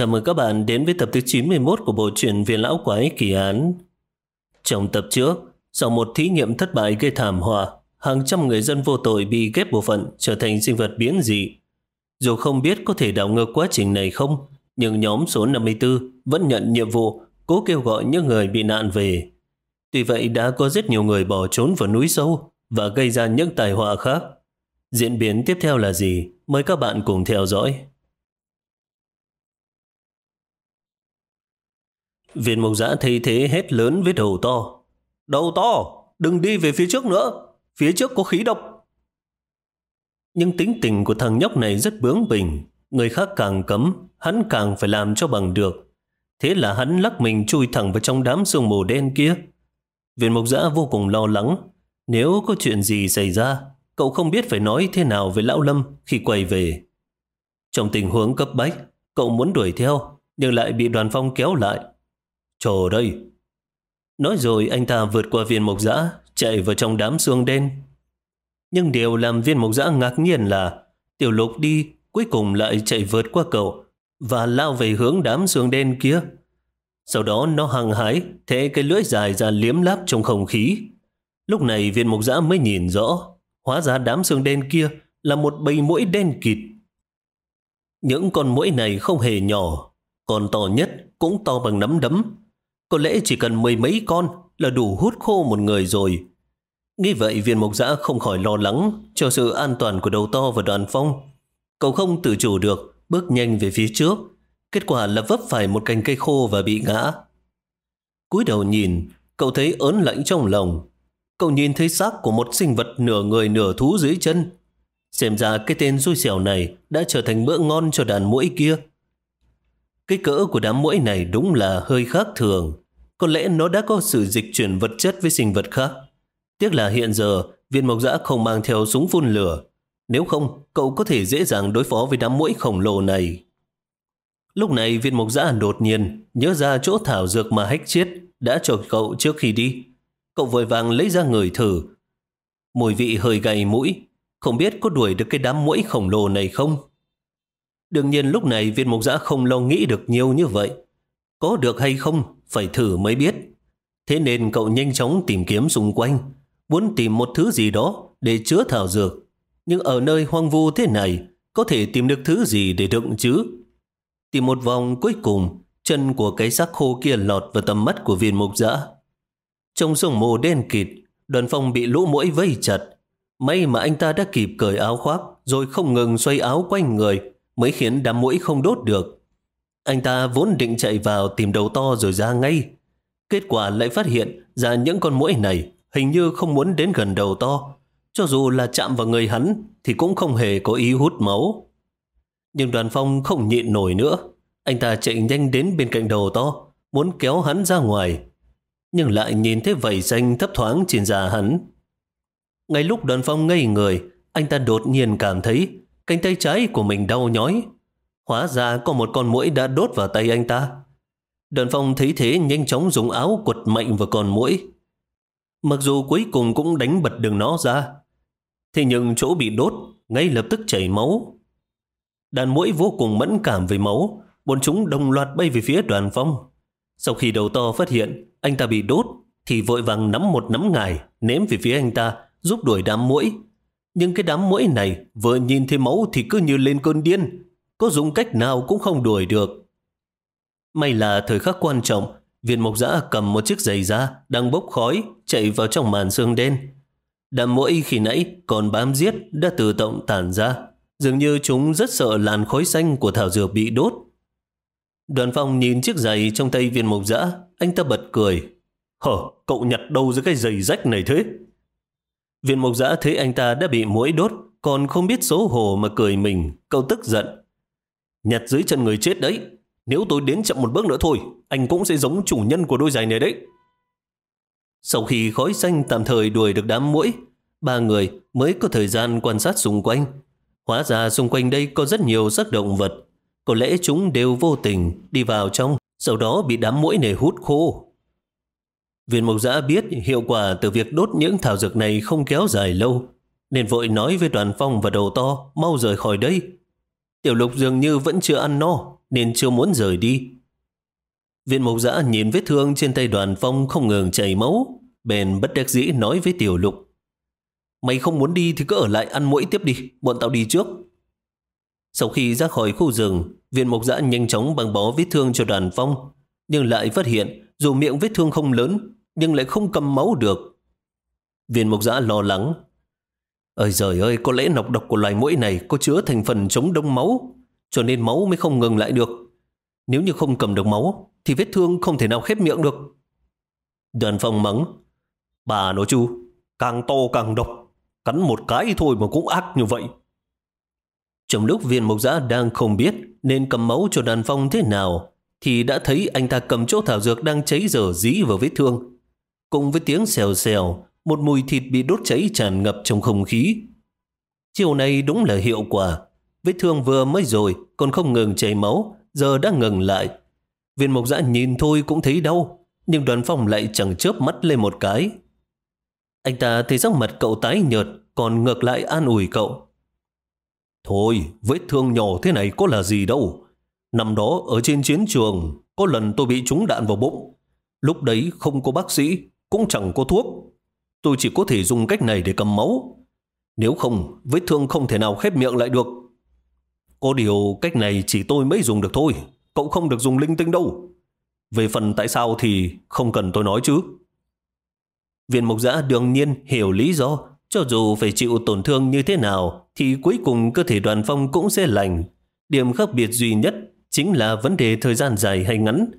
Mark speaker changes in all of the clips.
Speaker 1: Chào mừng các bạn đến với tập thứ 91 của bộ truyện Viên Lão Quái Kỳ Án. Trong tập trước, sau một thí nghiệm thất bại gây thảm họa, hàng trăm người dân vô tội bị ghép bộ phận trở thành sinh vật biến dị. Dù không biết có thể đảo ngược quá trình này không, nhưng nhóm số 54 vẫn nhận nhiệm vụ cố kêu gọi những người bị nạn về. Tuy vậy đã có rất nhiều người bỏ trốn vào núi sâu và gây ra những tai họa khác. Diễn biến tiếp theo là gì? Mời các bạn cùng theo dõi. Viên Mộc giã thấy thế hét lớn với đầu to. Đầu to, đừng đi về phía trước nữa, phía trước có khí độc. Nhưng tính tình của thằng nhóc này rất bướng bỉnh, người khác càng cấm, hắn càng phải làm cho bằng được. Thế là hắn lắc mình chui thẳng vào trong đám sương mù đen kia. Viên Mộc giã vô cùng lo lắng, nếu có chuyện gì xảy ra, cậu không biết phải nói thế nào với Lão Lâm khi quay về. Trong tình huống cấp bách, cậu muốn đuổi theo, nhưng lại bị đoàn phong kéo lại. Chờ đây. Nói rồi anh ta vượt qua viên mộc dã, chạy vào trong đám xương đen. Nhưng điều làm viên mộc dã ngạc nhiên là tiểu lục đi, cuối cùng lại chạy vượt qua cậu và lao về hướng đám xương đen kia. Sau đó nó hăng hái, thế cái lưỡi dài ra liếm láp trong không khí. Lúc này viên mộc giã mới nhìn rõ, hóa ra đám xương đen kia là một bầy mũi đen kịt. Những con mũi này không hề nhỏ, còn to nhất cũng to bằng nắm đấm, có lẽ chỉ cần mười mấy con là đủ hút khô một người rồi. Nghĩ vậy viên mộc giã không khỏi lo lắng cho sự an toàn của đầu to và đoàn phong. Cậu không tự chủ được, bước nhanh về phía trước. Kết quả là vấp phải một cành cây khô và bị ngã. cúi đầu nhìn, cậu thấy ớn lạnh trong lòng. Cậu nhìn thấy xác của một sinh vật nửa người nửa thú dưới chân. Xem ra cái tên xui xẻo này đã trở thành bữa ngon cho đàn mũi kia. Cái cỡ của đám mũi này đúng là hơi khác thường. Có lẽ nó đã có sự dịch chuyển vật chất với sinh vật khác. Tiếc là hiện giờ viên mộc giã không mang theo súng phun lửa. Nếu không, cậu có thể dễ dàng đối phó với đám mũi khổng lồ này. Lúc này viên mộc giã đột nhiên nhớ ra chỗ thảo dược mà hách chết đã cho cậu trước khi đi. Cậu vội vàng lấy ra người thử. Mùi vị hơi gầy mũi, không biết có đuổi được cái đám mũi khổng lồ này không? Đương nhiên lúc này viên mục giã không lo nghĩ được nhiều như vậy. Có được hay không, phải thử mới biết. Thế nên cậu nhanh chóng tìm kiếm xung quanh, muốn tìm một thứ gì đó để chứa thảo dược. Nhưng ở nơi hoang vu thế này, có thể tìm được thứ gì để đựng chứ? Tìm một vòng cuối cùng, chân của cái xác khô kia lọt vào tầm mắt của viên mục giã. Trong sông mồ đen kịt, đoàn phong bị lũ mũi vây chặt. May mà anh ta đã kịp cởi áo khoác, rồi không ngừng xoay áo quanh người, mới khiến đám mũi không đốt được. Anh ta vốn định chạy vào tìm đầu to rồi ra ngay. Kết quả lại phát hiện ra những con mũi này hình như không muốn đến gần đầu to. Cho dù là chạm vào người hắn thì cũng không hề có ý hút máu. Nhưng đoàn phong không nhịn nổi nữa. Anh ta chạy nhanh đến bên cạnh đầu to, muốn kéo hắn ra ngoài. Nhưng lại nhìn thấy vảy xanh thấp thoáng trên da hắn. Ngay lúc đoàn phong ngây người, anh ta đột nhiên cảm thấy Cánh tay trái của mình đau nhói. Hóa ra có một con mũi đã đốt vào tay anh ta. đoàn phong thấy thế nhanh chóng dùng áo quật mạnh vào con mũi. Mặc dù cuối cùng cũng đánh bật đường nó ra. Thế nhưng chỗ bị đốt ngay lập tức chảy máu. Đàn mũi vô cùng mẫn cảm với máu. Bọn chúng đồng loạt bay về phía đoàn phong. Sau khi đầu to phát hiện anh ta bị đốt, thì vội vàng nắm một nắm ngài, ném về phía anh ta, giúp đuổi đám mũi. Nhưng cái đám mũi này vừa nhìn thấy máu thì cứ như lên cơn điên. Có dùng cách nào cũng không đuổi được. May là thời khắc quan trọng, viên mộc giã cầm một chiếc giày ra, đang bốc khói, chạy vào trong màn sương đen. Đám mũi khi nãy còn bám giết đã tự động tản ra. Dường như chúng rất sợ làn khói xanh của thảo dược bị đốt. Đoàn phong nhìn chiếc giày trong tay viên mộc giã, anh ta bật cười. Hờ, cậu nhặt đâu ra cái giày rách này thế? Viện mộc giã thấy anh ta đã bị mũi đốt, còn không biết xấu hổ mà cười mình, cậu tức giận. Nhặt dưới chân người chết đấy, nếu tôi đến chậm một bước nữa thôi, anh cũng sẽ giống chủ nhân của đôi giày này đấy. Sau khi khói xanh tạm thời đuổi được đám mũi, ba người mới có thời gian quan sát xung quanh. Hóa ra xung quanh đây có rất nhiều sắc động vật. Có lẽ chúng đều vô tình đi vào trong, sau đó bị đám mũi này hút khô. Viên mộc giã biết hiệu quả từ việc đốt những thảo dược này không kéo dài lâu, nên vội nói với đoàn phong và đầu to mau rời khỏi đây. Tiểu lục dường như vẫn chưa ăn no, nên chưa muốn rời đi. Viên mộc giã nhìn vết thương trên tay đoàn phong không ngừng chảy máu, bèn bất đắc dĩ nói với tiểu lục. Mày không muốn đi thì cứ ở lại ăn mũi tiếp đi, bọn tao đi trước. Sau khi ra khỏi khu rừng, Viên mộc dã nhanh chóng băng bó vết thương cho đoàn phong, nhưng lại phát hiện dù miệng vết thương không lớn, nhưng lại không cầm máu được. Viên mộc giã lo lắng. Ơi trời ơi, có lẽ nọc độc của loài mũi này có chứa thành phần chống đông máu, cho nên máu mới không ngừng lại được. Nếu như không cầm được máu, thì vết thương không thể nào khép miệng được. Đoàn phong mắng. Bà nói chú, càng to càng độc, cắn một cái thôi mà cũng ác như vậy. Trong lúc viên mộc giã đang không biết nên cầm máu cho đàn phong thế nào, thì đã thấy anh ta cầm chỗ thảo dược đang cháy dở dí vào vết thương. Cùng với tiếng xèo xèo, một mùi thịt bị đốt cháy tràn ngập trong không khí. Chiều này đúng là hiệu quả. Vết thương vừa mới rồi còn không ngừng chảy máu, giờ đã ngừng lại. Viên mộc giã nhìn thôi cũng thấy đau, nhưng đoàn phong lại chẳng chớp mắt lên một cái. Anh ta thấy sắc mặt cậu tái nhợt, còn ngược lại an ủi cậu. Thôi, vết thương nhỏ thế này có là gì đâu. Năm đó ở trên chiến trường, có lần tôi bị trúng đạn vào bụng. Lúc đấy không có bác sĩ, cũng chẳng có thuốc. Tôi chỉ có thể dùng cách này để cầm máu. Nếu không, vết thương không thể nào khép miệng lại được. Có điều cách này chỉ tôi mới dùng được thôi. Cậu không được dùng linh tinh đâu. Về phần tại sao thì không cần tôi nói chứ. Viên mục giã đương nhiên hiểu lý do. Cho dù phải chịu tổn thương như thế nào thì cuối cùng cơ thể đoàn phong cũng sẽ lành. Điểm khác biệt duy nhất chính là vấn đề thời gian dài hay ngắn.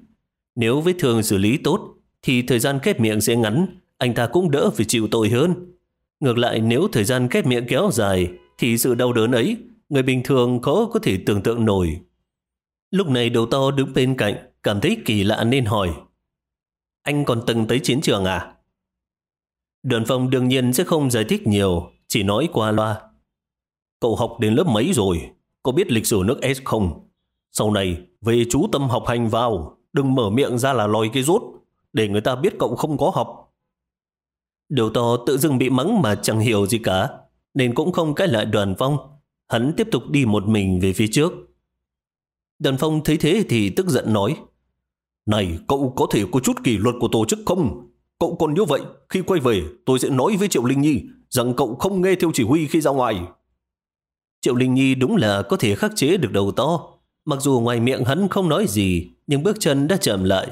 Speaker 1: Nếu vết thương xử lý tốt, thì thời gian khép miệng sẽ ngắn, anh ta cũng đỡ phải chịu tội hơn. Ngược lại nếu thời gian khép miệng kéo dài, thì sự đau đớn ấy, người bình thường khó có thể tưởng tượng nổi. Lúc này đầu to đứng bên cạnh, cảm thấy kỳ lạ nên hỏi. Anh còn từng tới chiến trường à? Đoàn phong đương nhiên sẽ không giải thích nhiều, chỉ nói qua loa. Cậu học đến lớp mấy rồi? Có biết lịch sử nước S không? Sau này, về chú tâm học hành vào, đừng mở miệng ra là lòi cái rốt, để người ta biết cậu không có học. Điều to tự dưng bị mắng mà chẳng hiểu gì cả, nên cũng không cãi lại đoàn phong. Hắn tiếp tục đi một mình về phía trước. Đoàn phong thấy thế thì tức giận nói, Này, cậu có thể có chút kỷ luật của tổ chức không? Cậu còn như vậy, khi quay về, tôi sẽ nói với Triệu Linh Nhi rằng cậu không nghe theo chỉ huy khi ra ngoài. Triệu Linh Nhi đúng là có thể khắc chế được đầu to, Mặc dù ngoài miệng hắn không nói gì, nhưng bước chân đã chậm lại.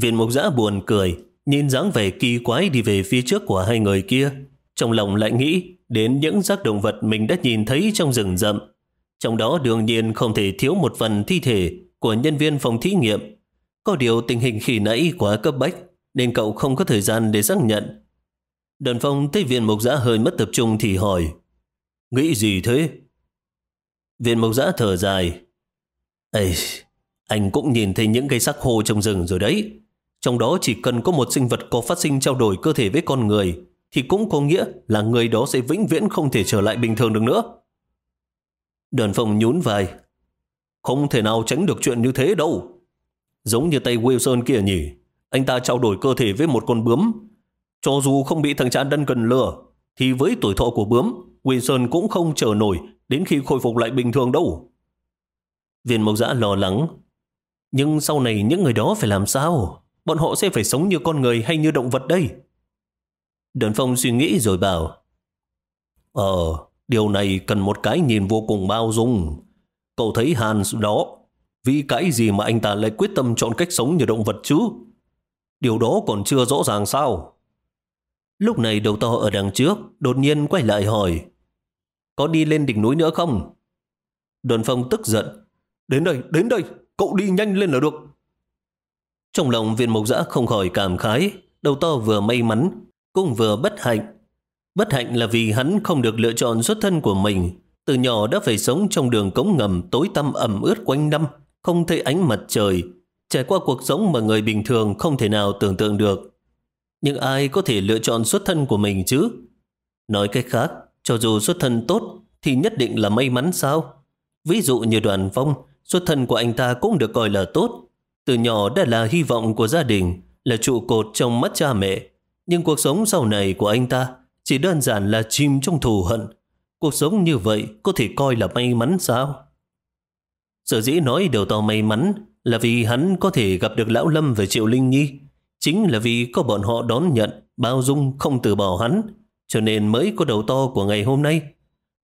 Speaker 1: Viện mục giã buồn cười, nhìn dáng vẻ kỳ quái đi về phía trước của hai người kia. Trong lòng lại nghĩ đến những xác động vật mình đã nhìn thấy trong rừng rậm. Trong đó đương nhiên không thể thiếu một phần thi thể của nhân viên phòng thí nghiệm. Có điều tình hình khi nãy quá cấp bách, nên cậu không có thời gian để xác nhận. Đoàn phong thấy viện mục giã hơi mất tập trung thì hỏi. Nghĩ gì thế? Viện mộc giã thở dài. Ê, anh cũng nhìn thấy những cây sắc khô trong rừng rồi đấy. Trong đó chỉ cần có một sinh vật có phát sinh trao đổi cơ thể với con người, thì cũng có nghĩa là người đó sẽ vĩnh viễn không thể trở lại bình thường được nữa. Đoàn phòng nhún vai. Không thể nào tránh được chuyện như thế đâu. Giống như tay Wilson kia nhỉ. Anh ta trao đổi cơ thể với một con bướm. Cho dù không bị thằng cha đân cần lừa, thì với tuổi thọ của bướm, Wilson cũng không chờ nổi đến khi khôi phục lại bình thường đâu. Viên mộc giã lo lắng. Nhưng sau này những người đó phải làm sao? Bọn họ sẽ phải sống như con người hay như động vật đây? Đơn phong suy nghĩ rồi bảo. Ờ, điều này cần một cái nhìn vô cùng bao dung. Cậu thấy Hans đó, vì cái gì mà anh ta lại quyết tâm chọn cách sống như động vật chứ? Điều đó còn chưa rõ ràng sao? Lúc này đầu to ở đằng trước đột nhiên quay lại hỏi có đi lên đỉnh núi nữa không? Đoàn phong tức giận. Đến đây, đến đây, cậu đi nhanh lên là được. Trong lòng viên mộc giã không khỏi cảm khái, đầu to vừa may mắn, cũng vừa bất hạnh. Bất hạnh là vì hắn không được lựa chọn xuất thân của mình, từ nhỏ đã phải sống trong đường cống ngầm tối tăm ẩm ướt quanh năm, không thấy ánh mặt trời, trải qua cuộc sống mà người bình thường không thể nào tưởng tượng được. Nhưng ai có thể lựa chọn xuất thân của mình chứ? Nói cách khác, cho dù xuất thân tốt thì nhất định là may mắn sao? Ví dụ như đoàn phong, xuất thân của anh ta cũng được coi là tốt. Từ nhỏ đã là hy vọng của gia đình, là trụ cột trong mắt cha mẹ. Nhưng cuộc sống sau này của anh ta chỉ đơn giản là chim trong thù hận. cuộc sống như vậy có thể coi là may mắn sao? Sở dĩ nói điều to may mắn là vì hắn có thể gặp được Lão Lâm và Triệu Linh Nhi. Chính là vì có bọn họ đón nhận, bao dung, không từ bỏ hắn, cho nên mới có đầu to của ngày hôm nay.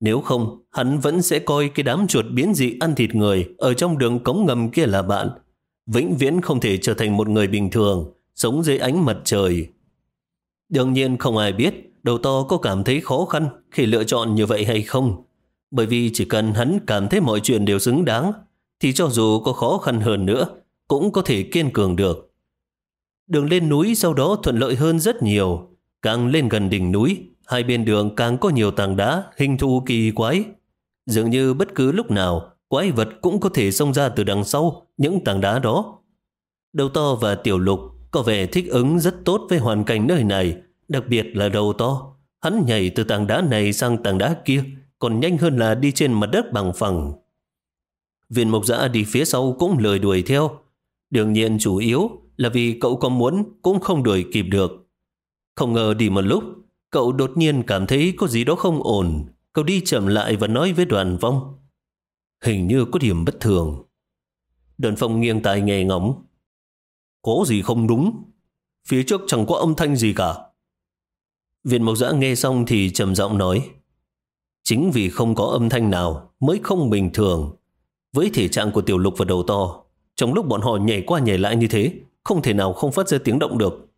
Speaker 1: Nếu không, hắn vẫn sẽ coi cái đám chuột biến dị ăn thịt người ở trong đường cống ngầm kia là bạn. Vĩnh viễn không thể trở thành một người bình thường, sống dưới ánh mặt trời. Đương nhiên không ai biết đầu to có cảm thấy khó khăn khi lựa chọn như vậy hay không. Bởi vì chỉ cần hắn cảm thấy mọi chuyện đều xứng đáng, thì cho dù có khó khăn hơn nữa, cũng có thể kiên cường được. Đường lên núi sau đó thuận lợi hơn rất nhiều. Càng lên gần đỉnh núi, hai bên đường càng có nhiều tảng đá, hình thù kỳ quái. Dường như bất cứ lúc nào, quái vật cũng có thể xông ra từ đằng sau những tảng đá đó. Đầu to và tiểu lục có vẻ thích ứng rất tốt với hoàn cảnh nơi này, đặc biệt là đầu to. Hắn nhảy từ tảng đá này sang tảng đá kia, còn nhanh hơn là đi trên mặt đất bằng phẳng. Viên mộc giã đi phía sau cũng lười đuổi theo. Đương nhiên chủ yếu là vì cậu có muốn cũng không đuổi kịp được. Không ngờ đi một lúc, cậu đột nhiên cảm thấy có gì đó không ổn. Cậu đi chậm lại và nói với đoàn vong. Hình như có điểm bất thường. Đơn phong nghiêng tai nghe ngóng. Có gì không đúng? Phía trước chẳng có âm thanh gì cả. Viện Mộc Giã nghe xong thì trầm giọng nói. Chính vì không có âm thanh nào mới không bình thường. Với thể trạng của tiểu lục và đầu to, trong lúc bọn họ nhảy qua nhảy lại như thế, không thể nào không phát ra tiếng động được.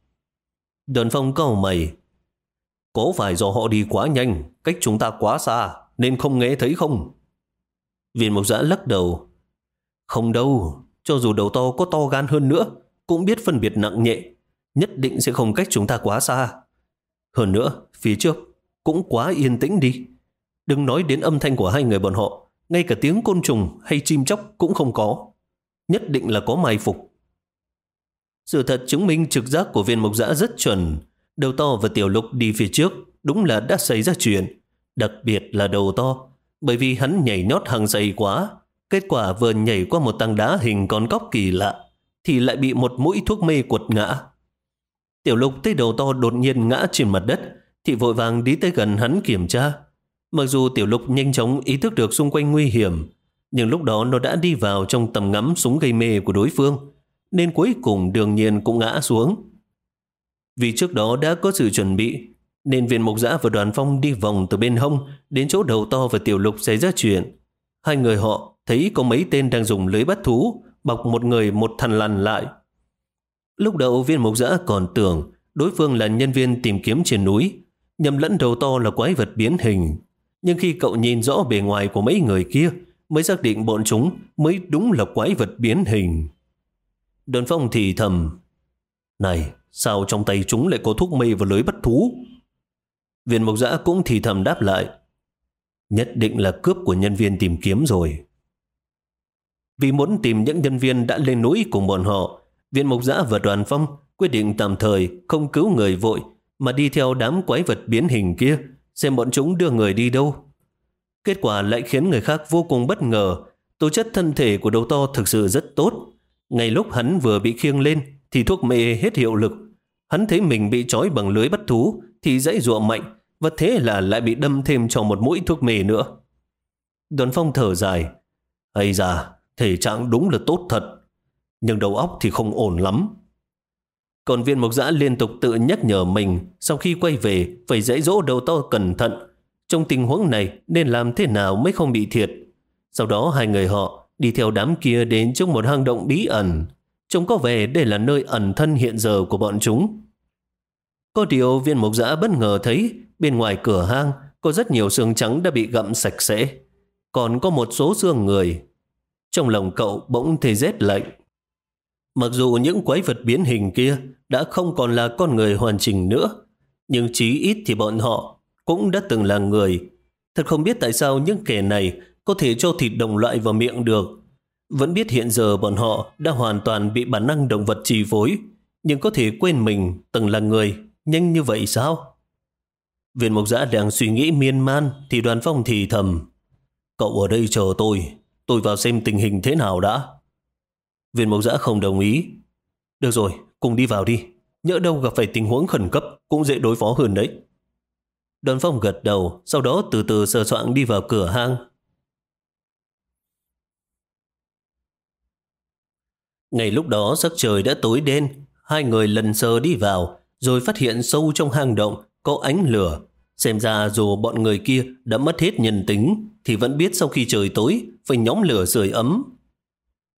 Speaker 1: Đơn phong cầu mày. Có phải do họ đi quá nhanh, cách chúng ta quá xa, nên không nghe thấy không? Viên mộc giã lắc đầu. Không đâu, cho dù đầu to có to gan hơn nữa, cũng biết phân biệt nặng nhẹ, nhất định sẽ không cách chúng ta quá xa. Hơn nữa, phía trước cũng quá yên tĩnh đi. Đừng nói đến âm thanh của hai người bọn họ, ngay cả tiếng côn trùng hay chim chóc cũng không có. Nhất định là có mai phục. Sự thật chứng minh trực giác của viên mộc giã rất chuẩn. Đầu to và tiểu lục đi phía trước đúng là đã xảy ra chuyện. Đặc biệt là đầu to, bởi vì hắn nhảy nhót hàng dày quá. Kết quả vừa nhảy qua một tảng đá hình con cóc kỳ lạ, thì lại bị một mũi thuốc mê quật ngã. Tiểu lục tới đầu to đột nhiên ngã trên mặt đất, thì vội vàng đi tới gần hắn kiểm tra. Mặc dù tiểu lục nhanh chóng ý thức được xung quanh nguy hiểm, nhưng lúc đó nó đã đi vào trong tầm ngắm súng gây mê của đối phương, nên cuối cùng đương nhiên cũng ngã xuống. Vì trước đó đã có sự chuẩn bị, nên viên mục giã và đoàn phong đi vòng từ bên hông đến chỗ đầu to và tiểu lục xảy ra chuyện. Hai người họ thấy có mấy tên đang dùng lưới bắt thú, bọc một người một thằn lằn lại. Lúc đầu viên mục giã còn tưởng đối phương là nhân viên tìm kiếm trên núi, nhầm lẫn đầu to là quái vật biến hình. Nhưng khi cậu nhìn rõ bề ngoài của mấy người kia, mới xác định bọn chúng mới đúng là quái vật biến hình. đoàn phong thì thầm, Này, sao trong tay chúng lại có thuốc mê và lưới bắt thú? Viên mộc giã cũng thì thầm đáp lại, Nhất định là cướp của nhân viên tìm kiếm rồi. Vì muốn tìm những nhân viên đã lên núi cùng bọn họ, viên mộc giã và đoàn phong quyết định tạm thời không cứu người vội mà đi theo đám quái vật biến hình kia xem bọn chúng đưa người đi đâu. Kết quả lại khiến người khác vô cùng bất ngờ. Tố chất thân thể của đầu to thực sự rất tốt. Ngay lúc hắn vừa bị khiêng lên thì thuốc mê hết hiệu lực. Hắn thấy mình bị trói bằng lưới bắt thú thì dãy rụa mạnh và thế là lại bị đâm thêm cho một mũi thuốc mê nữa. Đoàn phong thở dài. Ây da, thể trạng đúng là tốt thật. Nhưng đầu óc thì không ổn lắm. Còn viên mộc giã liên tục tự nhắc nhở mình sau khi quay về phải dãy dỗ đầu to cẩn thận. Trong tình huống này nên làm thế nào mới không bị thiệt. Sau đó hai người họ đi theo đám kia đến trong một hang động bí ẩn. Trông có vẻ đây là nơi ẩn thân hiện giờ của bọn chúng. Có điều viên mục giã bất ngờ thấy bên ngoài cửa hang có rất nhiều xương trắng đã bị gặm sạch sẽ. Còn có một số xương người. Trong lòng cậu bỗng thấy rét lạnh. Mặc dù những quái vật biến hình kia đã không còn là con người hoàn chỉnh nữa, nhưng chí ít thì bọn họ cũng đã từng là người. Thật không biết tại sao những kẻ này có thể cho thịt đồng loại vào miệng được. Vẫn biết hiện giờ bọn họ đã hoàn toàn bị bản năng động vật trì phối, nhưng có thể quên mình từng là người, nhanh như vậy sao? Viên mục giã đang suy nghĩ miên man thì đoàn phong thì thầm. Cậu ở đây chờ tôi, tôi vào xem tình hình thế nào đã. Viên mộc giã không đồng ý. Được rồi, cùng đi vào đi. Nhỡ đâu gặp phải tình huống khẩn cấp cũng dễ đối phó hơn đấy. Đoàn phong gật đầu, sau đó từ từ sờ soạn đi vào cửa hang. Ngày lúc đó sắc trời đã tối đen, hai người lần sơ đi vào, rồi phát hiện sâu trong hang động có ánh lửa. Xem ra dù bọn người kia đã mất hết nhân tính, thì vẫn biết sau khi trời tối phải nhóm lửa sưởi ấm.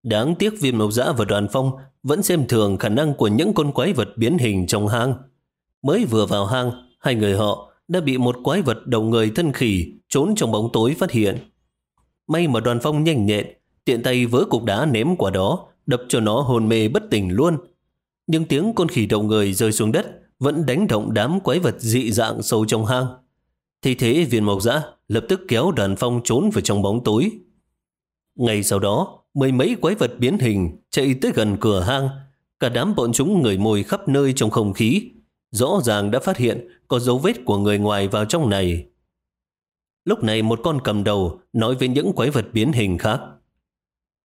Speaker 1: Đáng tiếc viêm mộc dã và đoàn phong vẫn xem thường khả năng của những con quái vật biến hình trong hang. Mới vừa vào hang, hai người họ đã bị một quái vật đầu người thân khỉ trốn trong bóng tối phát hiện. May mà đoàn phong nhanh nhẹn, tiện tay vỡ cục đá ném qua đó, đập cho nó hồn mê bất tỉnh luôn. Nhưng tiếng con khỉ đầu người rơi xuống đất vẫn đánh động đám quái vật dị dạng sâu trong hang. Thì thế viên mộc dã lập tức kéo đoàn phong trốn vào trong bóng tối. Ngày sau đó, mười mấy quái vật biến hình chạy tới gần cửa hang. Cả đám bọn chúng người mồi khắp nơi trong không khí. Rõ ràng đã phát hiện có dấu vết của người ngoài vào trong này. Lúc này một con cầm đầu nói với những quái vật biến hình khác.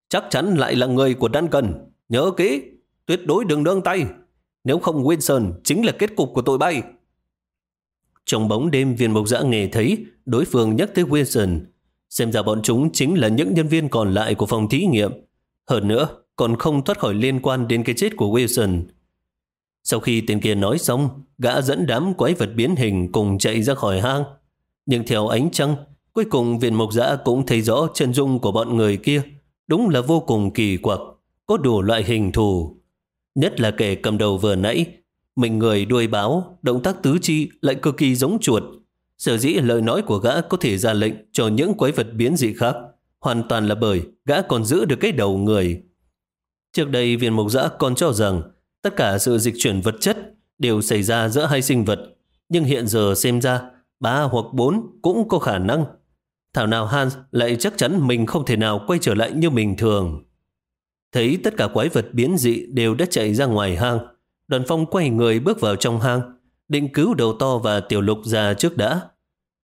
Speaker 1: Chắc chắn lại là người của Đan Cần. Nhớ kỹ, tuyệt đối đừng nương tay. Nếu không Wilson chính là kết cục của tội bay. Trong bóng đêm viên mộc dã nghe thấy đối phương nhắc tới Wilson. Xem ra bọn chúng chính là những nhân viên còn lại của phòng thí nghiệm. Hơn nữa, còn không thoát khỏi liên quan đến cái chết của Wilson. Sau khi tên kia nói xong, gã dẫn đám quái vật biến hình cùng chạy ra khỏi hang. Nhưng theo ánh trăng, cuối cùng viên mộc dã cũng thấy rõ chân dung của bọn người kia. Đúng là vô cùng kỳ quặc, có đủ loại hình thù. Nhất là kẻ cầm đầu vừa nãy, mình người đuôi báo, động tác tứ chi lại cực kỳ giống chuột. Sở dĩ lời nói của gã có thể ra lệnh cho những quái vật biến dị khác, hoàn toàn là bởi gã còn giữ được cái đầu người. Trước đây viên mục giã còn cho rằng tất cả sự dịch chuyển vật chất đều xảy ra giữa hai sinh vật, nhưng hiện giờ xem ra ba hoặc bốn cũng có khả năng. Thảo nào Hans lại chắc chắn mình không thể nào quay trở lại như bình thường. Thấy tất cả quái vật biến dị đều đã chạy ra ngoài hang, đoàn phong quay người bước vào trong hang, định cứu đầu to và tiểu lục ra trước đã.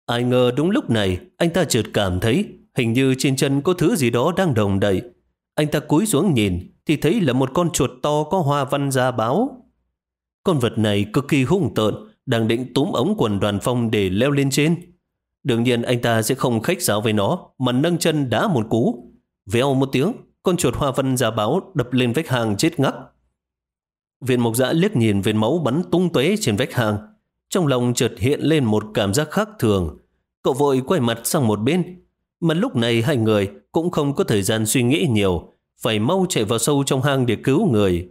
Speaker 1: Ai ngờ đúng lúc này, anh ta chợt cảm thấy hình như trên chân có thứ gì đó đang đồng đậy. Anh ta cúi xuống nhìn, thì thấy là một con chuột to có hoa văn ra báo. Con vật này cực kỳ hung tợn, đang định túm ống quần đoàn phong để leo lên trên. Đương nhiên anh ta sẽ không khách sáo với nó, mà nâng chân đá một cú. Vèo một tiếng, con chuột hoa văn ra báo đập lên vách hàng chết ngắc. viên mộc dã liếc nhìn viên máu bắn tung tóe trên vách hàng. Trong lòng chợt hiện lên một cảm giác khác thường. Cậu vội quay mặt sang một bên. Mà lúc này hai người cũng không có thời gian suy nghĩ nhiều, phải mau chạy vào sâu trong hang để cứu người.